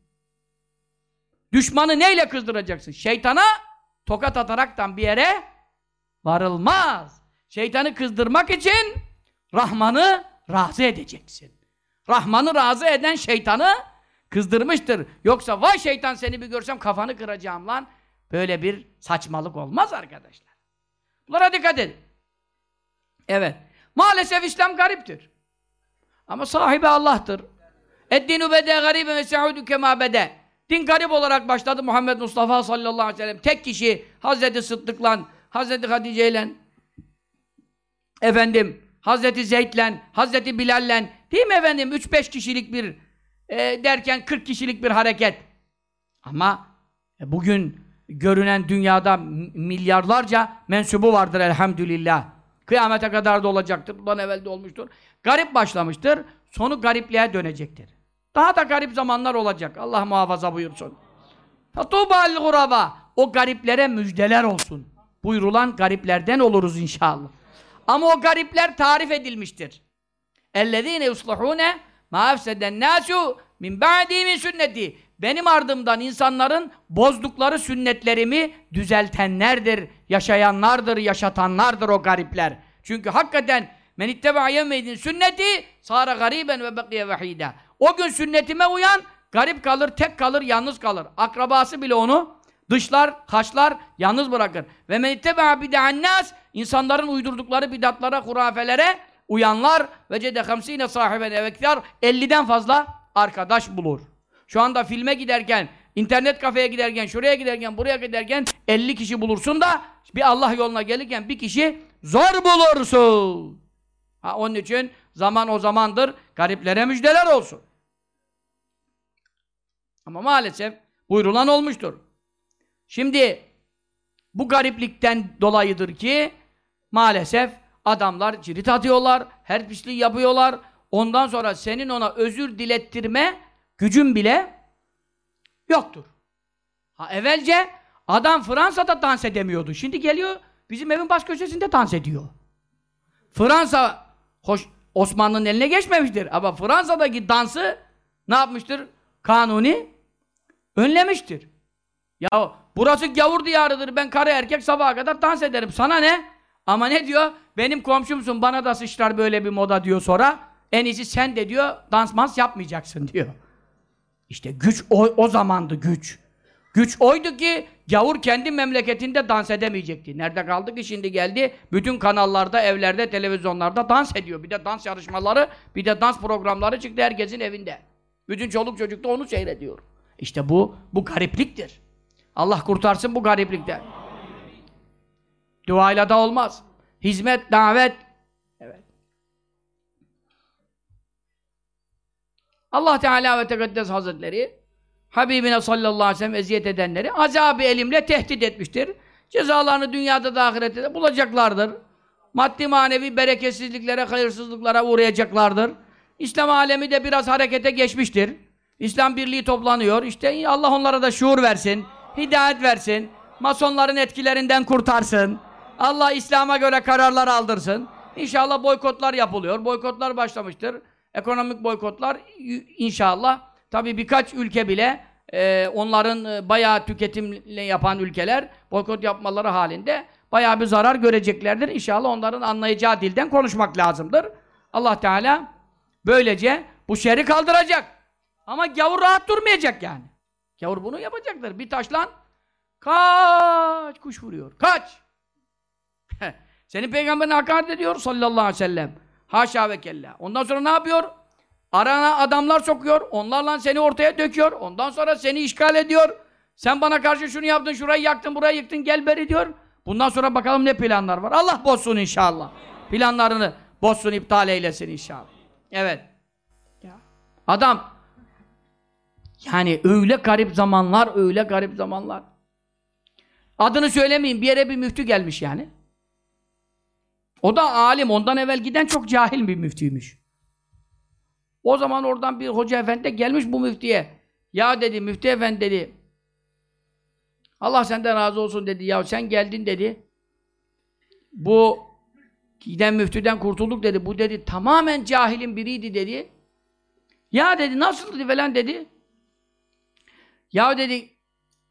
Düşmanı neyle kızdıracaksın? Şeytana tokat ataraktan bir yere varılmaz. Şeytanı kızdırmak için Rahman'ı razı edeceksin. Rahman'ı razı eden şeytanı kızdırmıştır. Yoksa vay şeytan seni bir görsem kafanı kıracağım lan. Böyle bir saçmalık olmaz arkadaşlar. Bunlara dikkat edin. Evet. Maalesef İslam gariptir. Ama sahibi Allah'tır. Eddinu bede garibe ve se'udu kema bede. Din garip olarak başladı Muhammed Mustafa sallallahu aleyhi ve sellem. Tek kişi Hazreti Sıddık'la, Hazreti Hatice'yle efendim Hazreti Zeyd'le, Hazreti Bilal'le değil mi efendim? 3-5 kişilik bir e, derken 40 kişilik bir hareket. Ama e, bugün görünen dünyada milyarlarca mensubu vardır elhamdülillah. Kıyamete kadar da olacaktır. Bundan evvel de olmuştur. Garip başlamıştır. Sonu garipliğe dönecektir. Daha da garip zamanlar olacak. Allah muhafaza buyursun. Guraba. O gariplere müjdeler olsun. Buyurulan gariplerden oluruz inşallah. Ama o garipler tarif edilmiştir. اَلَّذ۪ينَ يُصْلَحُونَ مَا اَفْسَدَ النَّاسُ min ba'di min sünneti. Benim ardımdan insanların bozdukları sünnetlerimi düzeltenlerdir, yaşayanlardır, yaşatanlardır o garipler. Çünkü hakikaten men itteba yevmeydin sünneti sara gariben ve bekiye vahide. O gün sünnetime uyan garip kalır, tek kalır, yalnız kalır. Akrabası bile onu dışlar, haşlar, yalnız bırakır. Ve men itteba bid'annas insanların uydurdukları bidatlara, hurafelere uyanlar ve cede hamsine sahiben evektar 50'den fazla arkadaş bulur. Şu anda filme giderken, internet kafeye giderken, şuraya giderken, buraya giderken 50 kişi bulursun da bir Allah yoluna gelirken bir kişi zor bulursun. Ha, onun için zaman o zamandır gariplere müjdeler olsun. Ama maalesef buyurulan olmuştur. Şimdi bu gariplikten dolayıdır ki maalesef adamlar cirit atıyorlar, her pisliği yapıyorlar. Ondan sonra senin ona özür dilettirme gücün bile yoktur. Ha evvelce adam Fransa'da dans edemiyordu. Şimdi geliyor bizim evin baş köşesinde dans ediyor. Fransa hoş Osmanlı'nın eline geçmemiştir ama Fransa'daki dansı ne yapmıştır? Kanuni önlemiştir. Ya burası gavur diyarıdır. Ben karı erkek sabaha kadar dans ederim. Sana ne? Ama ne diyor? Benim komşumsun bana da sıçrar böyle bir moda diyor sonra. En iyisi sen de diyor dansmans yapmayacaksın diyor. İşte güç o, o zamandı güç. Güç oydu ki gavur kendi memleketinde dans edemeyecekti. Nerede kaldı ki şimdi geldi? Bütün kanallarda, evlerde, televizyonlarda dans ediyor. Bir de dans yarışmaları, bir de dans programları çıktı herkesin evinde. Bütün çoluk çocuk da onu seyrediyor. İşte bu, bu garipliktir. Allah kurtarsın bu gariplikten. Duayla da olmaz. Hizmet, davet. Evet. Allah Teala ve Tekaddes Hazretleri Habibine sallallahu aleyhi ve sellem eziyet edenleri azabı elimle tehdit etmiştir. Cezalarını dünyada da ahirette de bulacaklardır. Maddi manevi bereketsizliklere, hayırsızlıklara uğrayacaklardır. İslam alemi de biraz harekete geçmiştir. İslam birliği toplanıyor. İşte Allah onlara da şuur versin, hidayet versin. masonların etkilerinden kurtarsın. Allah İslam'a göre kararlar aldırsın. İnşallah boykotlar yapılıyor. Boykotlar başlamıştır. Ekonomik boykotlar inşallah. Tabii birkaç ülke bile e, onların e, bayağı tüketimle yapan ülkeler boykot yapmaları halinde bayağı bir zarar göreceklerdir. İnşallah onların anlayacağı dilden konuşmak lazımdır. Allah Teala böylece bu şerri kaldıracak. Ama gavur rahat durmayacak yani. Gavur bunu yapacaktır. Bir taşlan kaç kuş vuruyor. Kaç! Senin peygamberine hakaret ediyor sallallahu aleyhi ve sellem. Haşa ve kella. Ondan sonra ne yapıyor? Arana adamlar sokuyor. Onlarla seni ortaya döküyor. Ondan sonra seni işgal ediyor. Sen bana karşı şunu yaptın, şurayı yaktın, burayı yıktın, gel beri diyor. Bundan sonra bakalım ne planlar var. Allah bozsun inşallah. Planlarını bozsun, iptal eylesin inşallah. Evet. Adam yani öyle garip zamanlar, öyle garip zamanlar. Adını söylemeyeyim, bir yere bir müftü gelmiş yani. O da alim, ondan evvel giden çok cahil bir müftüymüş. O zaman oradan bir hoca efendi gelmiş bu müftiye. Ya dedi, müftü efendi dedi. Allah senden razı olsun dedi. Ya sen geldin dedi. Bu giden müftüden kurtulduk dedi. Bu dedi tamamen cahilin biriydi dedi. Ya dedi nasıl dedi falan dedi. Ya dedi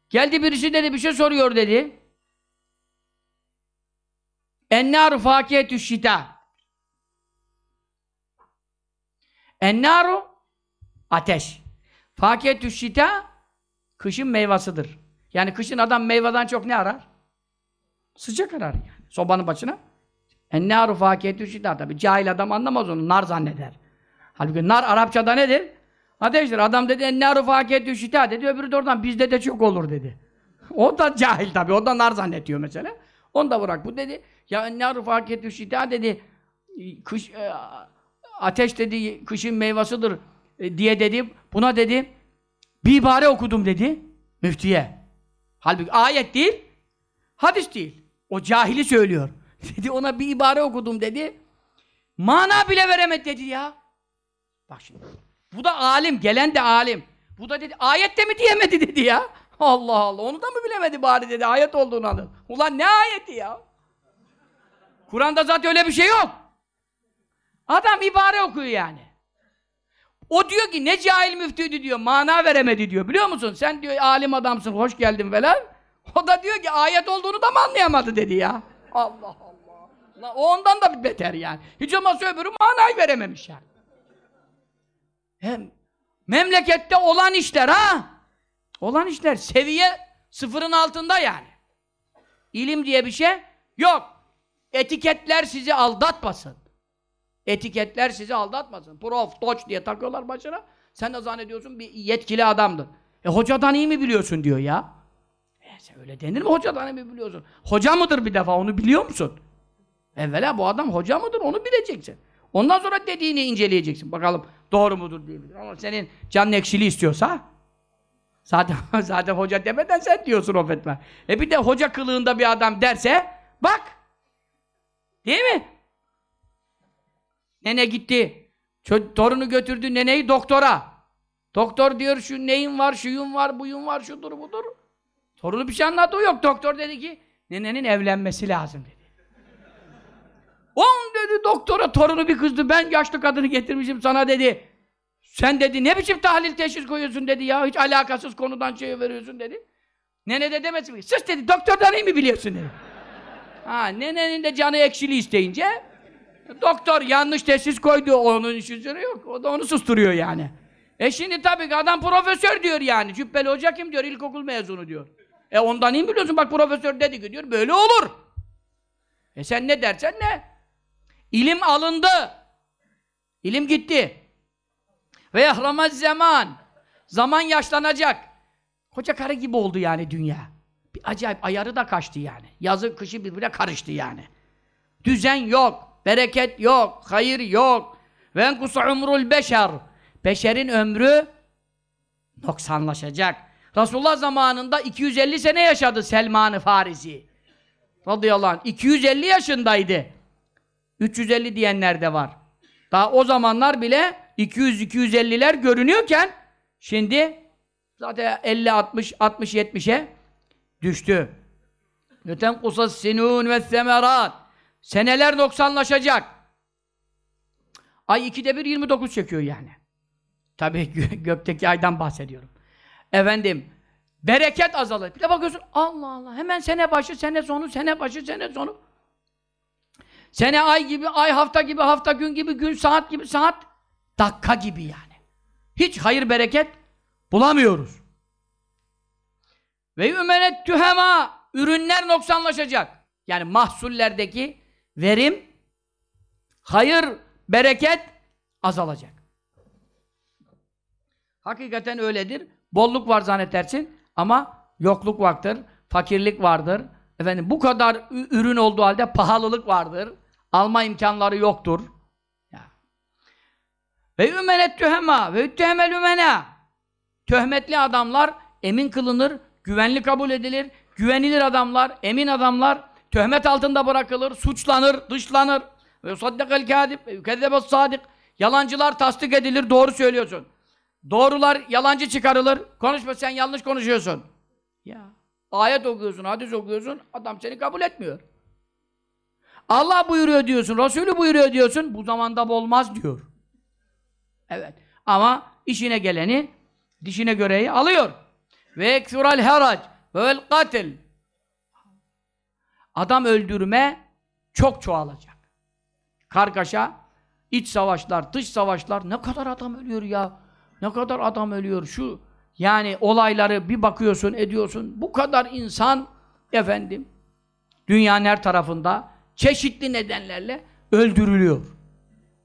geldi birisi dedi bir şey soruyor dedi. Ennâru fâkiyetü şitâ. Ennâru ateş. Fâkiyetü şitâ kışın meyvasıdır. Yani kışın adam meyveden çok ne arar? Sıcak arar yani. Sobanın başına. Ennâru fâkiyetü şitâ. Tabi cahil adam anlamaz onu. Nar zanneder. Halbuki nar Arapçada nedir? Ateştir. Adam dedi ennâru fâkiyetü şitâ dedi. Öbürü de oradan bizde de çok olur dedi. O da cahil tabi. O da nar zannediyor mesela. Onu da bırak. Bu dedi ya ennâru fâkiyetü şitâ dedi. Kış, e, ateş dedi kışın meyvasıdır e, diye dedi. Buna dedi bir ibare okudum dedi müftiye. Halbuki ayet değil, hadis değil. O cahili söylüyor. Dedi ona bir ibare okudum dedi. Mana bile veremedi dedi ya. Bak şimdi. Bu da alim, gelen de alim. Bu da dedi ayette mi diyemedi dedi ya. Allah Allah. Onu da mı bilemedi bari dedi. Ayet olduğunu anladı. Ulan ne ayeti ya? Kur'an'da zaten öyle bir şey yok. Adam ibare okuyor yani. O diyor ki ne cahil müftüydü diyor. Mana veremedi diyor. Biliyor musun? Sen diyor alim adamsın. Hoş geldin falan. O da diyor ki ayet olduğunu da mı anlayamadı dedi ya. Allah Allah. La, o ondan da beter yani. Hiç olmazsa öbürü manayı verememiş yani. Hem memlekette olan işler ha. Olan işler seviye sıfırın altında yani. İlim diye bir şey yok. Etiketler sizi aldatmasın. Etiketler sizi aldatmasın. Prof, doç diye takıyorlar başına. Sen de zannediyorsun bir yetkili adamdır. E hocadan iyi mi biliyorsun diyor ya. E sen öyle denir mi hocadan iyi mi biliyorsun? Hoca mıdır bir defa onu biliyor musun? Evvela bu adam hoca mıdır onu bileceksin. Ondan sonra dediğini inceleyeceksin. Bakalım doğru mudur diye. Ama senin canın ekşili istiyorsa zaten, zaten hoca demeden sen diyorsun o fetva. E bir de hoca kılığında bir adam derse bak değil mi? Nene gitti. Torunu götürdü neneyi doktora. Doktor diyor şu neyin var, şuyun var, buyun var, şudur budur. Torunu bir şey anlattığı yok. Doktor dedi ki nenenin evlenmesi lazım dedi. On dedi doktora torunu bir kızdı. Ben yaşlı kadını getirmişim sana dedi. Sen dedi ne biçim tahlil teşhis koyuyorsun dedi ya. Hiç alakasız konudan şey veriyorsun dedi. Nene de demesin ki sus dedi doktordan iyi mi biliyorsun dedi. Ha nenenin de canı ekşili isteyince Doktor yanlış teşhis koydu, onun işi yok. O da onu susturuyor yani. E şimdi tabii adam profesör diyor yani. Cübbeli hoca kim diyor? İlkokul mezunu diyor. E ondan iyi biliyorsun? Bak profesör dedi ki diyor, böyle olur. E sen ne dersen ne? İlim alındı. İlim gitti. Ve yahramaz zaman. Zaman yaşlanacak. Koca karı gibi oldu yani dünya. Bir acayip ayarı da kaçtı yani. Yazı kışı birbirine karıştı yani. Düzen yok. Bereket yok, hayır yok. Ve enkusu umrul beşer. Beşerin ömrü noksanlaşacak. Resulullah zamanında 250 sene yaşadı Selman-ı Farisi. Radıyallahu anh. 250 yaşındaydı. 350 diyenler de var. Daha o zamanlar bile 200-250'ler görünüyorken şimdi zaten 50-60, 60-70'e düştü. Öten kusas sinun ve semerat. Seneler noksanlaşacak. Ay ikide bir 29 çekiyor yani. Tabii gö- gökteki aydan bahsediyorum. Efendim, bereket azalır. Bir de bakıyorsun, Allah Allah, hemen sene başı, sene sonu, sene başı, sene sonu. Sene ay gibi, ay hafta gibi, hafta gün gibi, gün saat gibi, saat dakika gibi yani. Hiç hayır bereket bulamıyoruz. Ve ümenet tühema ürünler noksanlaşacak. Yani mahsullerdeki verim, hayır, bereket azalacak. Hakikaten öyledir. Bolluk var zannedersin ama yokluk vardır, fakirlik vardır. Efendim bu kadar ürün olduğu halde pahalılık vardır. Alma imkanları yoktur. Ve ümenet tühema ve üttehemel ümena. Töhmetli adamlar emin kılınır, güvenli kabul edilir. Güvenilir adamlar, emin adamlar töhmet altında bırakılır, suçlanır, dışlanır. Ve saddakal kadib ve yükezzebes sadik. Yalancılar tasdik edilir, doğru söylüyorsun. Doğrular yalancı çıkarılır. Konuşma sen yanlış konuşuyorsun. Ya ayet okuyorsun, hadis okuyorsun, adam seni kabul etmiyor. Allah buyuruyor diyorsun, Resulü buyuruyor diyorsun, bu zamanda olmaz diyor. Evet. Ama işine geleni dişine göreyi alıyor. Ve eksural herac ve vel katil. Adam öldürme çok çoğalacak. Kargaşa, iç savaşlar, dış savaşlar ne kadar adam ölüyor ya. Ne kadar adam ölüyor şu yani olayları bir bakıyorsun, ediyorsun. Bu kadar insan efendim dünyanın her tarafında çeşitli nedenlerle öldürülüyor.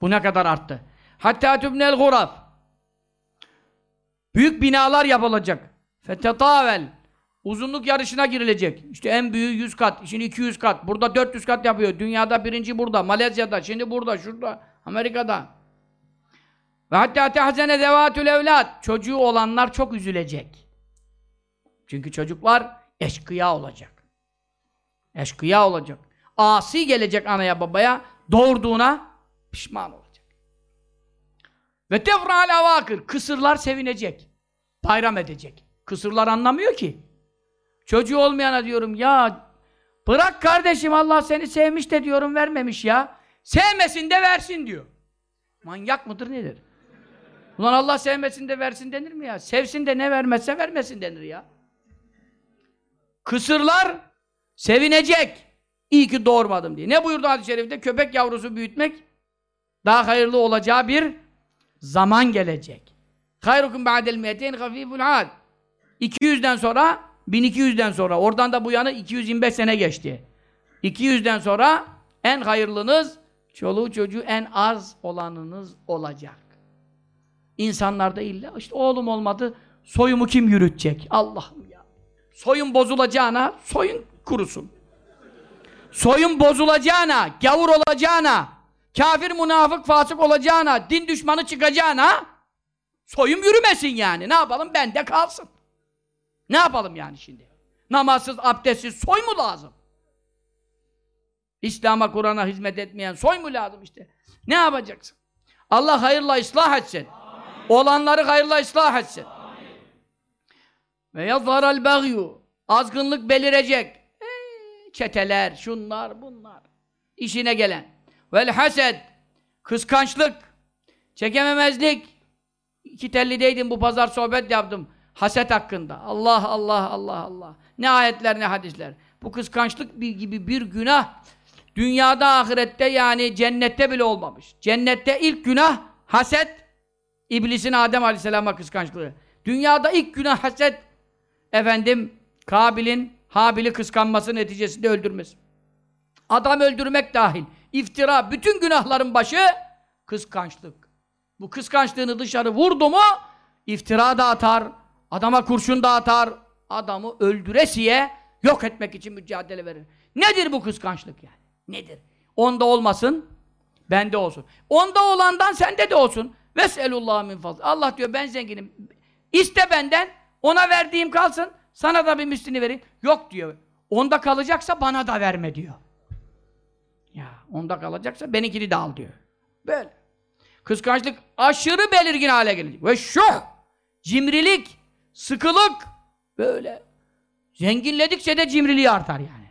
Bu ne kadar arttı. Hatta tübnel guraf. Büyük binalar yapılacak. Fetetavel. Uzunluk yarışına girilecek. İşte en büyüğü 100 kat, şimdi 200 kat. Burada 400 kat yapıyor. Dünyada birinci burada, Malezya'da, şimdi burada, şurada, Amerika'da. Ve hatta tehzene zevatül evlat. Çocuğu olanlar çok üzülecek. Çünkü çocuklar eşkıya olacak. Eşkıya olacak. Asi gelecek anaya babaya, doğurduğuna pişman olacak. Ve tefra'al avakır. Kısırlar sevinecek. Bayram edecek. Kısırlar anlamıyor ki. Çocuğu olmayana diyorum ya bırak kardeşim Allah seni sevmiş de diyorum vermemiş ya. Sevmesin de versin diyor. Manyak mıdır nedir? Ulan Allah sevmesin de versin denir mi ya? Sevsin de ne vermezse vermesin denir ya. Kısırlar sevinecek. İyi ki doğurmadım diye. Ne buyurdu hadis-i şerifte? Köpek yavrusu büyütmek daha hayırlı olacağı bir zaman gelecek. Hayrukum ba'del miyeteyn hafiful had. 200'den sonra 1200'den sonra oradan da bu yana 225 sene geçti. 200'den sonra en hayırlınız çoluğu çocuğu en az olanınız olacak. İnsanlarda illa işte oğlum olmadı soyumu kim yürütecek? Allah'ım ya. Soyun bozulacağına soyun kurusun. Soyun bozulacağına, gavur olacağına, kafir, münafık, fasık olacağına, din düşmanı çıkacağına soyum yürümesin yani. Ne yapalım? Bende kalsın. Ne yapalım yani şimdi? Namazsız, abdestsiz soy mu lazım? İslam'a, Kur'an'a hizmet etmeyen soy mu lazım işte? Ne yapacaksın? Allah hayırla ıslah etsin. Olanları hayırla ıslah etsin. Ve yazharal bagyu. Azgınlık belirecek. Çeteler, şunlar, bunlar. İşine gelen. Vel hased. Kıskançlık. Çekememezlik. İki tellideydim bu pazar sohbet yaptım. Haset hakkında. Allah Allah Allah Allah. Ne ayetler ne hadisler. Bu kıskançlık bir gibi bir günah dünyada ahirette yani cennette bile olmamış. Cennette ilk günah haset İblisin Adem Aleyhisselam'a kıskançlığı. Dünyada ilk günah haset efendim Kabil'in Habil'i kıskanması neticesinde öldürmesi. Adam öldürmek dahil. iftira, bütün günahların başı kıskançlık. Bu kıskançlığını dışarı vurdu mu iftira da atar, adama kurşun da atar, adamı öldüresiye yok etmek için mücadele verir. Nedir bu kıskançlık yani? Nedir? Onda olmasın, bende olsun. Onda olandan sende de olsun. Veselullah min fazl. Allah diyor ben zenginim. İste benden, ona verdiğim kalsın, sana da bir müslini vereyim. Yok diyor. Onda kalacaksa bana da verme diyor. Ya onda kalacaksa benimkini de al diyor. Böyle. Kıskançlık aşırı belirgin hale gelecek. Ve şuh! Cimrilik, sıkılık böyle. Zenginledikçe de cimriliği artar yani.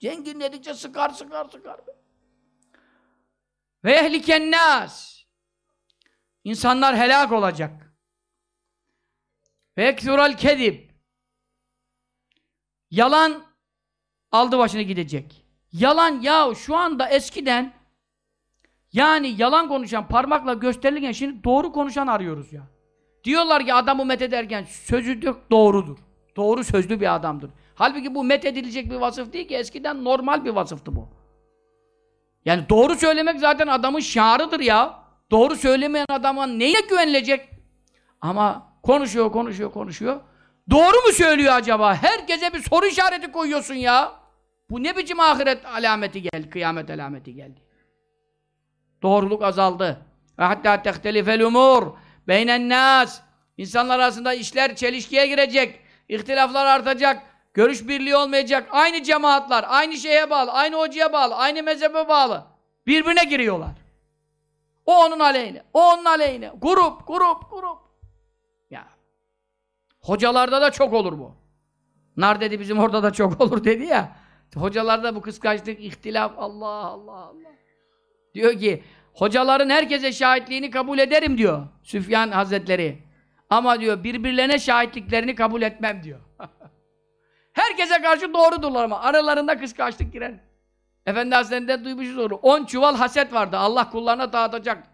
Zenginledikçe sıkar sıkar sıkar. Ve ehliken nas. İnsanlar helak olacak. Ve eksural kedib. Yalan aldı başını gidecek. Yalan ya şu anda eskiden yani yalan konuşan parmakla gösterilirken şimdi doğru konuşan arıyoruz ya. Diyorlar ki adamı met ederken sözü de doğrudur. Doğru sözlü bir adamdır. Halbuki bu met edilecek bir vasıf değil ki eskiden normal bir vasıftı bu. Yani doğru söylemek zaten adamın şiarıdır ya. Doğru söylemeyen adama neye güvenilecek? Ama konuşuyor, konuşuyor, konuşuyor. Doğru mu söylüyor acaba? Herkese bir soru işareti koyuyorsun ya. Bu ne biçim ahiret alameti geldi, kıyamet alameti geldi. Doğruluk azaldı. Hatta tehtelifel umur beynen nas. İnsanlar arasında işler çelişkiye girecek. İhtilaflar artacak. Görüş birliği olmayacak. Aynı cemaatler, aynı şeye bağlı, aynı hocaya bağlı, aynı mezhebe bağlı. Birbirine giriyorlar. O onun aleyhine, o onun aleyhine. Grup, grup, grup. Ya. Hocalarda da çok olur bu. Nar dedi bizim orada da çok olur dedi ya. Hocalarda bu kıskançlık, ihtilaf, Allah Allah Allah. Diyor ki, hocaların herkese şahitliğini kabul ederim diyor. Süfyan Hazretleri. Ama diyor birbirlerine şahitliklerini kabul etmem diyor. Herkese karşı doğrudurlar ama aralarında kıskançlık girer. Efendi Hazretleri'nden duymuşuz onu. On çuval haset vardı. Allah kullarına dağıtacak.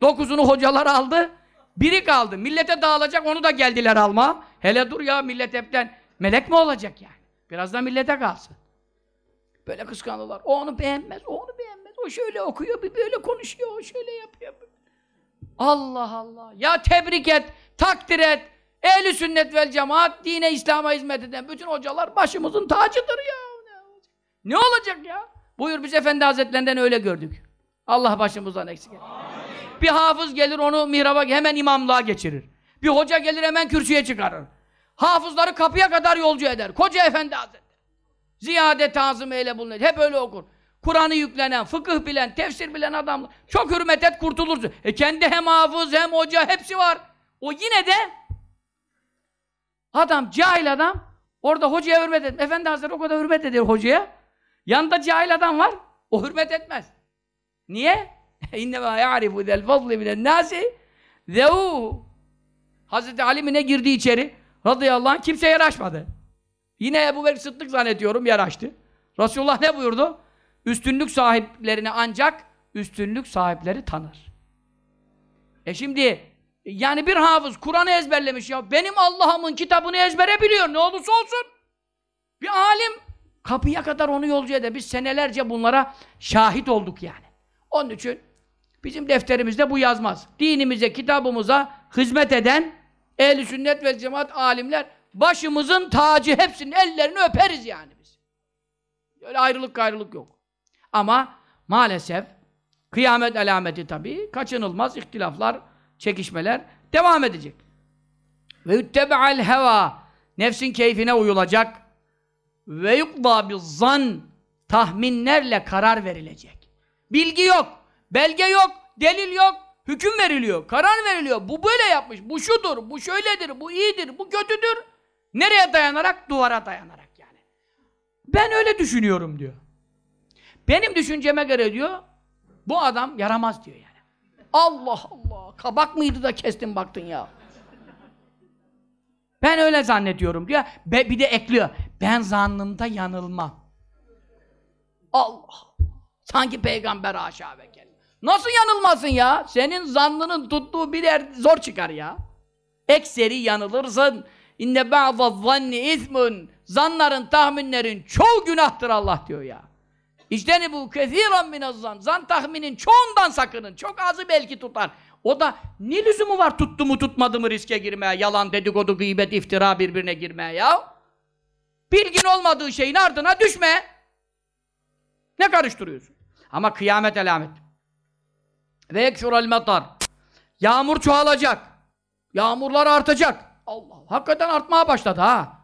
Dokuzunu hocalar aldı. Biri kaldı. Millete dağılacak onu da geldiler alma. Hele dur ya millet hepten. Melek mi olacak yani? Biraz da millete kalsın. Böyle kıskanırlar. O onu beğenmez, o onu beğenmez. O şöyle okuyor, bir böyle konuşuyor, o şöyle yapıyor. Allah Allah. Ya tebrik et, takdir et. Ehli sünnet vel cemaat, dine, İslam'a hizmet eden bütün hocalar başımızın tacıdır ya. Ne olacak ya? Buyur biz Efendi Hazretlerinden öyle gördük. Allah başımızdan eksik etsin. Bir hafız gelir onu mihraba hemen imamlığa geçirir. Bir hoca gelir hemen kürsüye çıkarır. Hafızları kapıya kadar yolcu eder. Koca Efendi Hazretleri. Ziyade tazım eyle bulunur. Hep öyle okur. Kur'an'ı yüklenen, fıkıh bilen, tefsir bilen adam. Çok hürmet et kurtulursun. E kendi hem hafız hem hoca hepsi var. O yine de adam, cahil adam orada hocaya hürmet et. Efendi Hazretleri o kadar hürmet ediyor hocaya. Yanında cahil adam var. O hürmet etmez. Niye? İnnemâ ya'rifu zel fazli minen nâsi zevû. Hazreti Ali mi ne girdi içeri? Radıyallahu anh kimse yaraşmadı. Yine Ebu Bekir Sıddık zannediyorum yaraştı. Resulullah ne buyurdu? Üstünlük sahiplerini ancak üstünlük sahipleri tanır. E şimdi yani bir hafız Kur'an'ı ezberlemiş ya. Benim Allah'ımın kitabını ezbere biliyor. Ne olursa olsun. Bir alim kapıya kadar onu yolcu eder. Biz senelerce bunlara şahit olduk yani. Onun için bizim defterimizde bu yazmaz. Dinimize, kitabımıza hizmet eden ehl sünnet ve cemaat alimler başımızın tacı hepsinin ellerini öperiz yani biz. Öyle ayrılık gayrılık yok. Ama maalesef kıyamet alameti tabii kaçınılmaz ihtilaflar, çekişmeler devam edecek. Ve yuttebe'al heva nefsin keyfine uyulacak ve yukda zan tahminlerle karar verilecek. Bilgi yok, belge yok, delil yok, hüküm veriliyor, karar veriliyor. Bu böyle yapmış, bu şudur, bu şöyledir, bu iyidir, bu kötüdür. Nereye dayanarak? Duvara dayanarak yani. Ben öyle düşünüyorum diyor. Benim düşünceme göre diyor, bu adam yaramaz diyor yani. Allah Allah, kabak mıydı da kestin baktın ya. Ben öyle zannediyorum diyor. Be, bir de ekliyor. Ben zannımda yanılmam. Allah! Sanki peygamber aşağı ve kelle. Nasıl yanılmasın ya? Senin zannının tuttuğu bir yer zor çıkar ya. Ekseri yanılırsın. İnne ba'da zanni ismun. Zanların, tahminlerin çoğu günahtır Allah diyor ya. İşte bu? Kethiren minazzan. Zan tahminin çoğundan sakının. Çok azı belki tutar. O da ne lüzumu var tuttu mu tutmadı mı riske girmeye? Yalan, dedikodu, gıybet, iftira birbirine girmeye ya. Bilgin olmadığı şeyin ardına düşme. Ne karıştırıyorsun? Ama kıyamet alamet. Ve ekşurel metar. Yağmur çoğalacak. Yağmurlar artacak. Allah hakikaten artmaya başladı ha.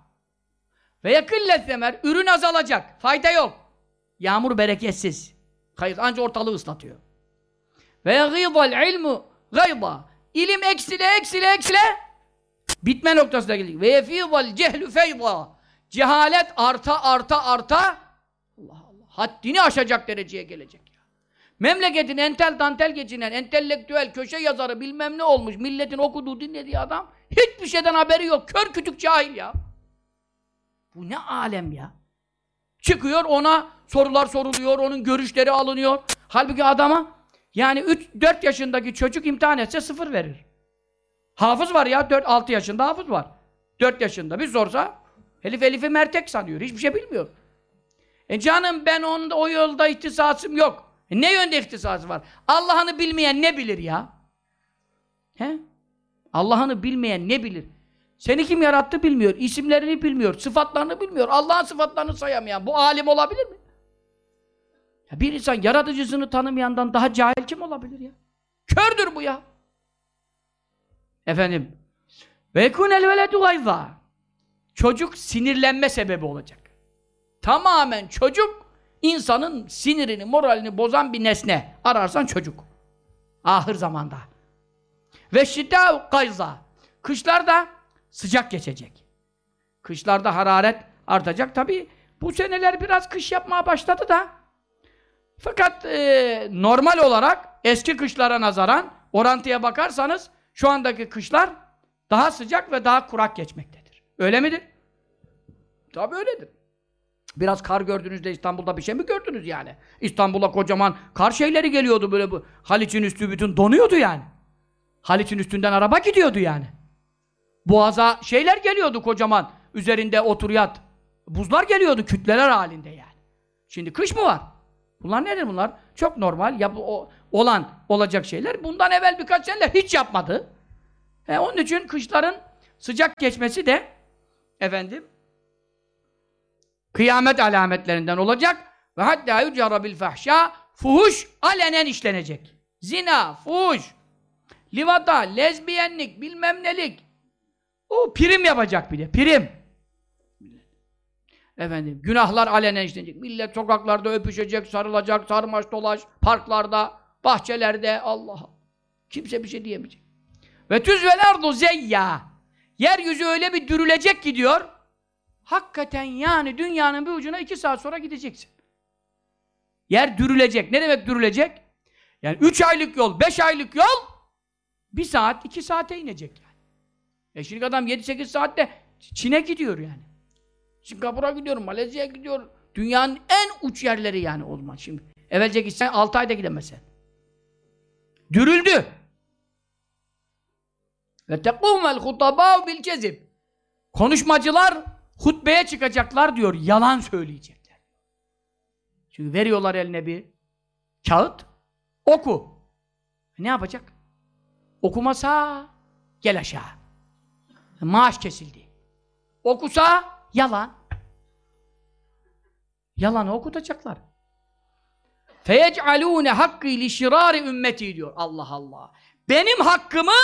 Ve yakillet semer. Ürün azalacak. Fayda yok. Yağmur bereketsiz. Hayır, ancak ortalığı ıslatıyor. Ve gıydal ilmu gayda. İlim eksile, eksile, eksile. Bitme noktasına geldik. Ve yefîdal cehlü feyda. Cehalet arta, arta, arta. Allah Allah. haddini aşacak dereceye gelecek. ya. Memleketin entel dantel geçinen, entelektüel, köşe yazarı bilmem ne olmuş, milletin okuduğu dinlediği adam hiçbir şeyden haberi yok. Kör kütük cahil ya. Bu ne alem ya. Çıkıyor ona sorular soruluyor, onun görüşleri alınıyor. Halbuki adama yani 3-4 yaşındaki çocuk imtihan etse sıfır verir. Hafız var ya 4-6 yaşında hafız var. 4 yaşında bir sorsa Elif Elif'i mertek sanıyor. Hiçbir şey bilmiyor. E canım ben onda o yolda ihtisasım yok. E ne yönde ihtisası var? Allah'ını bilmeyen ne bilir ya? He? Allah'ını bilmeyen ne bilir? Seni kim yarattı bilmiyor. isimlerini bilmiyor. Sıfatlarını bilmiyor. Allah'ın sıfatlarını sayamayan. Bu alim olabilir mi? Ya bir insan yaratıcısını tanımayandan daha cahil kim olabilir ya? Kördür bu ya. Efendim. Ve yekunel veledu gayza. Çocuk sinirlenme sebebi olacak. Tamamen çocuk insanın sinirini, moralini bozan bir nesne. Ararsan çocuk. Ahır zamanda. Ve şiddet gayza. Kışlarda sıcak geçecek. Kışlarda hararet artacak. Tabi bu seneler biraz kış yapmaya başladı da fakat e, normal olarak eski kışlara nazaran orantıya bakarsanız şu andaki kışlar daha sıcak ve daha kurak geçmektedir. Öyle midir? Tabi öyledir. Biraz kar gördünüz İstanbul'da bir şey mi gördünüz yani? İstanbul'a kocaman kar şeyleri geliyordu böyle bu. Haliç'in üstü bütün donuyordu yani. Haliç'in üstünden araba gidiyordu yani. Boğaza şeyler geliyordu kocaman. Üzerinde otur yat. Buzlar geliyordu kütleler halinde yani. Şimdi kış mı var? Bunlar nedir bunlar? Çok normal. Ya bu, o, olan, olacak şeyler. Bundan evvel birkaç seneler hiç yapmadı. E, onun için kışların sıcak geçmesi de efendim kıyamet alametlerinden olacak ve hatta yücara bil fahşa fuhuş alenen işlenecek. Zina, fuhuş, livata, lezbiyenlik, bilmem nelik. O prim yapacak bir de, prim. Efendim, günahlar alenen işlenecek. Millet sokaklarda öpüşecek, sarılacak, sarmaş dolaş, parklarda, bahçelerde, Allah. Kimse bir şey diyemeyecek. Ve tüzvel ardu zeyya. Yeryüzü öyle bir dürülecek gidiyor. Hakikaten yani dünyanın bir ucuna iki saat sonra gideceksin. Yer dürülecek. Ne demek dürülecek? Yani üç aylık yol, beş aylık yol bir saat, iki saate inecek. E şimdi adam yedi sekiz saatte Çin'e gidiyor yani. Singapur'a gidiyor, Malezya'ya gidiyor. Dünyanın en uç yerleri yani o zaman şimdi. Evvelce gitsen altı ayda gidemezsin. Dürüldü. Ve tekûmel hutabâ bil kezib. Konuşmacılar hutbeye çıkacaklar diyor, yalan söyleyecekler. Çünkü veriyorlar eline bir kağıt, oku. Ne yapacak? Okumasa gel aşağı maaş kesildi. Okusa yalan. Yalanı okutacaklar. Feyec'alûne hakkı li şirâri ümmeti diyor. Allah Allah. Benim hakkımı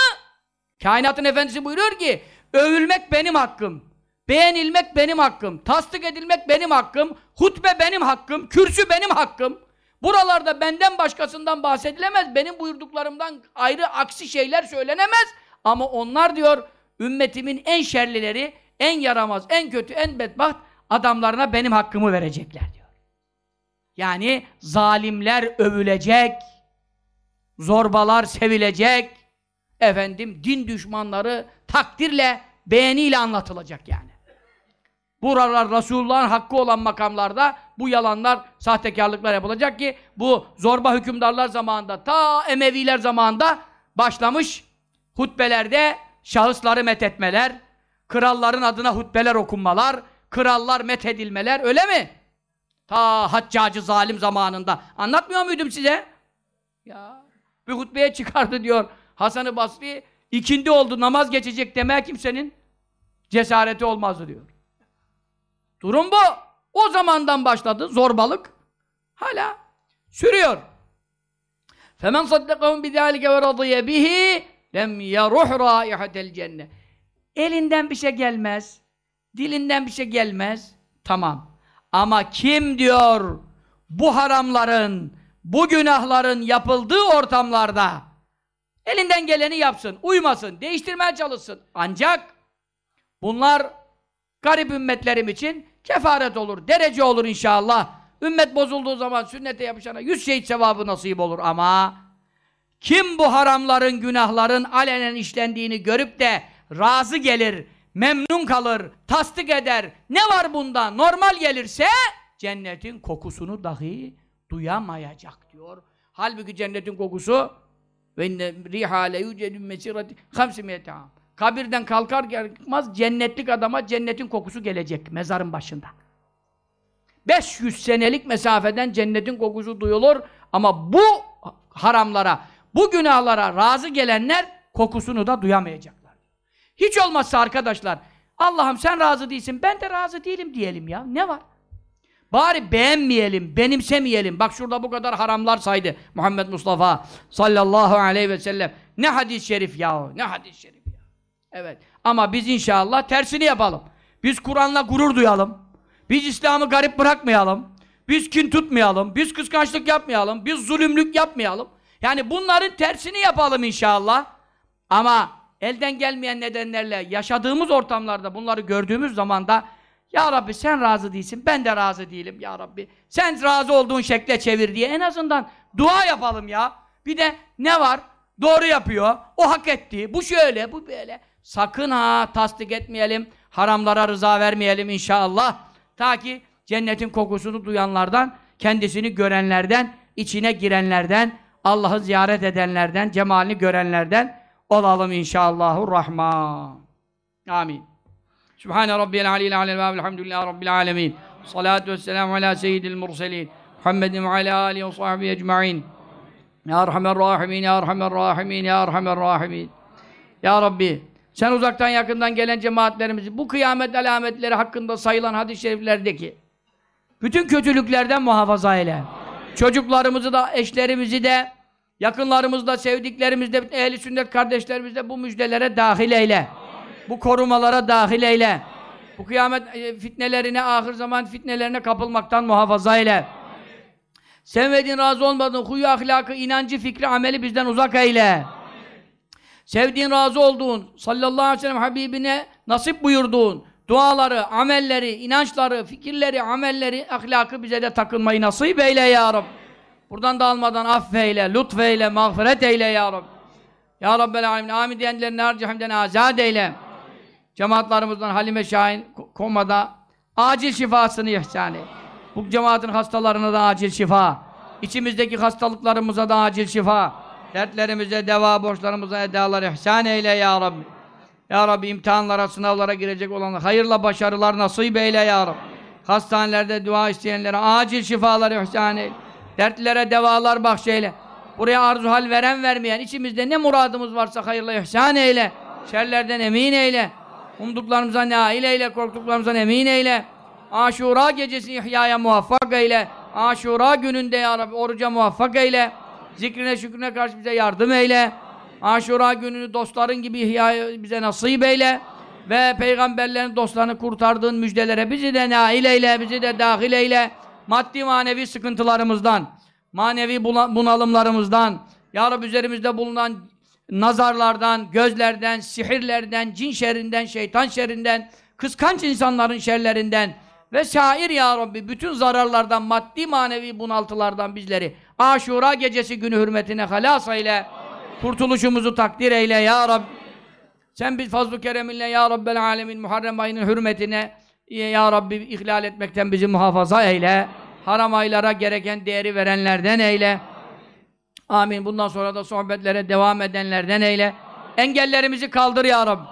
kainatın efendisi buyuruyor ki övülmek benim hakkım. Beğenilmek benim hakkım. Tasdik edilmek benim hakkım. Hutbe benim hakkım. Kürsü benim hakkım. Buralarda benden başkasından bahsedilemez. Benim buyurduklarımdan ayrı aksi şeyler söylenemez. Ama onlar diyor ümmetimin en şerlileri, en yaramaz, en kötü, en bedbaht adamlarına benim hakkımı verecekler diyor. Yani zalimler övülecek, zorbalar sevilecek, efendim din düşmanları takdirle, beğeniyle anlatılacak yani. Buralar Resulullah'ın hakkı olan makamlarda bu yalanlar, sahtekarlıklar yapılacak ki bu zorba hükümdarlar zamanında, ta Emeviler zamanında başlamış hutbelerde şahısları methetmeler, kralların adına hutbeler okunmalar, krallar methedilmeler, öyle mi? Ta haccacı zalim zamanında. Anlatmıyor muydum size? Ya bir hutbeye çıkardı diyor Hasan-ı Basri, ikindi oldu namaz geçecek demeye kimsenin cesareti olmazdı diyor. Durum bu. O zamandan başladı zorbalık. Hala sürüyor. Saddakahum bidâlike ve radıye bihi lem yaruh raihatel cennet. Elinden bir şey gelmez. Dilinden bir şey gelmez. Tamam. Ama kim diyor bu haramların, bu günahların yapıldığı ortamlarda elinden geleni yapsın, uymasın, değiştirmeye çalışsın. Ancak bunlar garip ümmetlerim için kefaret olur, derece olur inşallah. ümmet bozulduğu zaman sünnete yapışana yüz şehit sevabı nasip olur ama kim bu haramların, günahların alenen işlendiğini görüp de razı gelir, memnun kalır, tasdik eder, ne var bunda, normal gelirse cennetin kokusunu dahi duyamayacak diyor. Halbuki cennetin kokusu ve riha le yucedu mesirati 500 am. Kabirden kalkar gelmez cennetlik adama cennetin kokusu gelecek mezarın başında. 500 senelik mesafeden cennetin kokusu duyulur ama bu haramlara, bu günahlara razı gelenler kokusunu da duyamayacaklar. Hiç olmazsa arkadaşlar Allah'ım sen razı değilsin, ben de razı değilim diyelim ya. Ne var? Bari beğenmeyelim, benimsemeyelim. Bak şurada bu kadar haramlar saydı Muhammed Mustafa sallallahu aleyhi ve sellem. Ne hadis-i şerif ya, ne hadis-i şerif ya. Evet. Ama biz inşallah tersini yapalım. Biz Kur'an'la gurur duyalım. Biz İslam'ı garip bırakmayalım. Biz kin tutmayalım. Biz kıskançlık yapmayalım. Biz zulümlük yapmayalım. Yani bunların tersini yapalım inşallah. Ama elden gelmeyen nedenlerle yaşadığımız ortamlarda bunları gördüğümüz zaman da Ya Rabbi sen razı değilsin, ben de razı değilim Ya Rabbi. Sen razı olduğun şekle çevir diye en azından dua yapalım ya. Bir de ne var? Doğru yapıyor, o hak etti, bu şöyle, bu böyle. Sakın ha tasdik etmeyelim, haramlara rıza vermeyelim inşallah. Ta ki cennetin kokusunu duyanlardan, kendisini görenlerden, içine girenlerden, Allah'ı ziyaret edenlerden, cemalini görenlerden olalım inşallahü rahman. Amin. Sübhane Rabbiyel Aliyyil Alel ve Elhamdülillahi Rabbil Alemin. Salatu vesselamu ala seyyidil murselin. Muhammedin ve ala alihi ve sahbihi ecma'in. Ya Erhamer Rahimin, Ya Erhamer Rahimin, Ya Erhamer Rahimin. Ya Rabbi, sen uzaktan yakından gelen cemaatlerimizi bu kıyamet alametleri hakkında sayılan hadis-i şeriflerdeki bütün kötülüklerden muhafaza eyle. Çocuklarımızı da, eşlerimizi de, yakınlarımızı da, sevdiklerimizi de, ehli sünnet kardeşlerimizi de bu müjdelere dahil eyle. Bu korumalara dahil eyle. Bu kıyamet e, fitnelerine, ahir zaman fitnelerine kapılmaktan muhafaza eyle. Sevmediğin, razı olmadığın huyu, ahlakı, inancı, fikri, ameli bizden uzak eyle. Sevdiğin, razı olduğun, sallallahu aleyhi ve sellem Habibine nasip buyurduğun duaları, amelleri, inançları, fikirleri, amelleri, ahlakı bize de takılmayı nasip eyle ya Rab. Buradan da almadan affeyle, lütfeyle, mağfiret eyle ya Rab. Ya Rabbel alemin, amin diyenlerin harcı azad eyle. Cemaatlarımızdan Halime Şahin komada acil şifasını ihsan eyle. Bu cemaatin hastalarına da acil şifa. İçimizdeki hastalıklarımıza da acil şifa. Dertlerimize deva, borçlarımıza edalar ihsan eyle ya Rabbi. Ya Rabbi imtihanlara, sınavlara girecek olanlar hayırla başarılar nasip eyle ya Rabbi. Hastanelerde dua isteyenlere acil şifalar ihsan eyle. Dertlere devalar bahşeyle. Buraya arzu hal veren vermeyen, içimizde ne muradımız varsa hayırla ihsan eyle. Şerlerden emin eyle. Umduklarımıza nail eyle, korktuklarımızdan emin eyle. Aşura gecesi ihyaya muvaffak eyle. Aşura gününde ya Rabbi oruca muvaffak eyle. Zikrine şükrüne karşı bize yardım eyle. Aşura gününü dostların gibi bize nasip eyle. Ve peygamberlerin dostlarını kurtardığın müjdelere bizi de nail eyle, bizi de dahil eyle. Maddi manevi sıkıntılarımızdan, manevi bunalımlarımızdan, Ya Rabbi üzerimizde bulunan nazarlardan, gözlerden, sihirlerden, cin şerrinden, şeytan şerrinden, kıskanç insanların şerlerinden ve şair ya Rabbi bütün zararlardan, maddi manevi bunaltılardan bizleri Aşura gecesi günü hürmetine halas eyle. Kurtuluşumuzu takdir eyle ya Rabbi. Sen biz fazl-ı kereminle ya Rabbel alemin Muharrem ayının hürmetine ya Rabbi ihlal etmekten bizi muhafaza eyle. Haram aylara gereken değeri verenlerden eyle. Amin. Bundan sonra da sohbetlere devam edenlerden eyle. Engellerimizi kaldır ya Rabbi.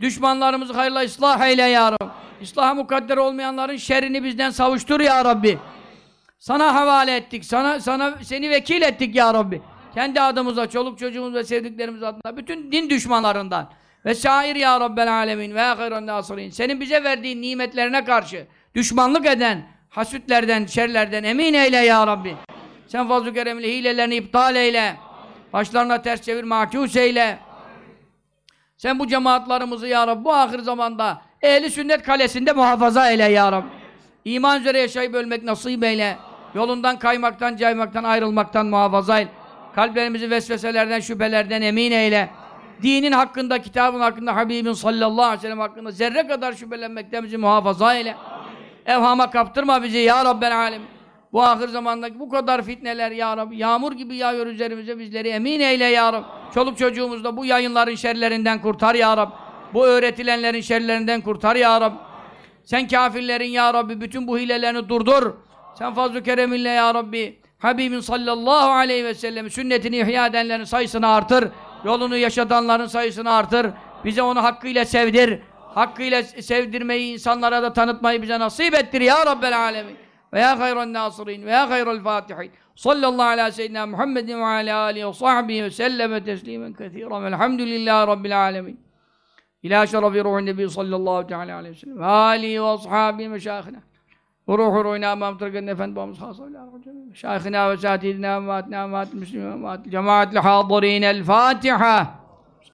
Düşmanlarımızı hayırla ıslah eyle ya Rabbi. İslaha mukadder olmayanların şerrini bizden savuştur ya Rabbi. Sana havale ettik. Sana sana seni vekil ettik ya Rabbi. Kendi adımıza, çoluk çocuğumuz ve sevdiklerimiz adına bütün din düşmanlarından ve şair ya Rabbel alemin ve hayran nasirin. Senin bize verdiğin nimetlerine karşı düşmanlık eden hasütlerden, şerlerden emin eyle ya Rabbi. Sen fazl-ı keremli hilelerini iptal eyle. Başlarına ters çevir, mahkus eyle. Sen bu cemaatlarımızı ya Rabbi bu ahir zamanda ehli sünnet kalesinde muhafaza eyle ya Rabbi. İman üzere yaşayıp ölmek nasip eyle. Yolundan kaymaktan, caymaktan, ayrılmaktan muhafaza eyle. Kalplerimizi vesveselerden, şüphelerden emin eyle. Dinin hakkında, kitabın hakkında, Habibin sallallahu aleyhi ve sellem hakkında zerre kadar şüphelenmekten bizi muhafaza eyle. Evhama kaptırma bizi ya Rabbel alem. Bu ahir zamandaki bu kadar fitneler ya Rabbi. Yağmur gibi yağıyor üzerimize bizleri emin eyle ya Rabbi. Çoluk çocuğumuzu da bu yayınların şerlerinden kurtar ya Rabbi. Bu öğretilenlerin şerlerinden kurtar ya Rabbi. Sen kafirlerin ya Rabbi bütün bu hilelerini durdur. Sen fazl-ı kereminle ya Rabbi. Habibin sallallahu aleyhi ve sellem sünnetini ihya edenlerin sayısını artır. Yolunu yaşatanların sayısını artır. Bize onu hakkıyla sevdir. Hakkıyla sevdirmeyi, insanlara da tanıtmayı bize nasip ettir ya Rabbel alemin. Ve ya hayran nasirin ve ya hayral fatihin. Sallallahu ala seyyidina Muhammedin ve ala alihi ve sahbihi ve selleme teslimen kethiren. Velhamdülillahi Rabbil alemin. İlâ şerefi ruhun nebi sallallahu teala aleyhi ve sellem. Ve âlihi ve ashabihi meşâhına. Ve ruhu ruhuna amam tırgın efendi babamız hasavlâ. Meşâhına ve sâtidina ve mâtina ve mâtil müslümin ve mâtil cemaatil hâzirîn. El Fatiha.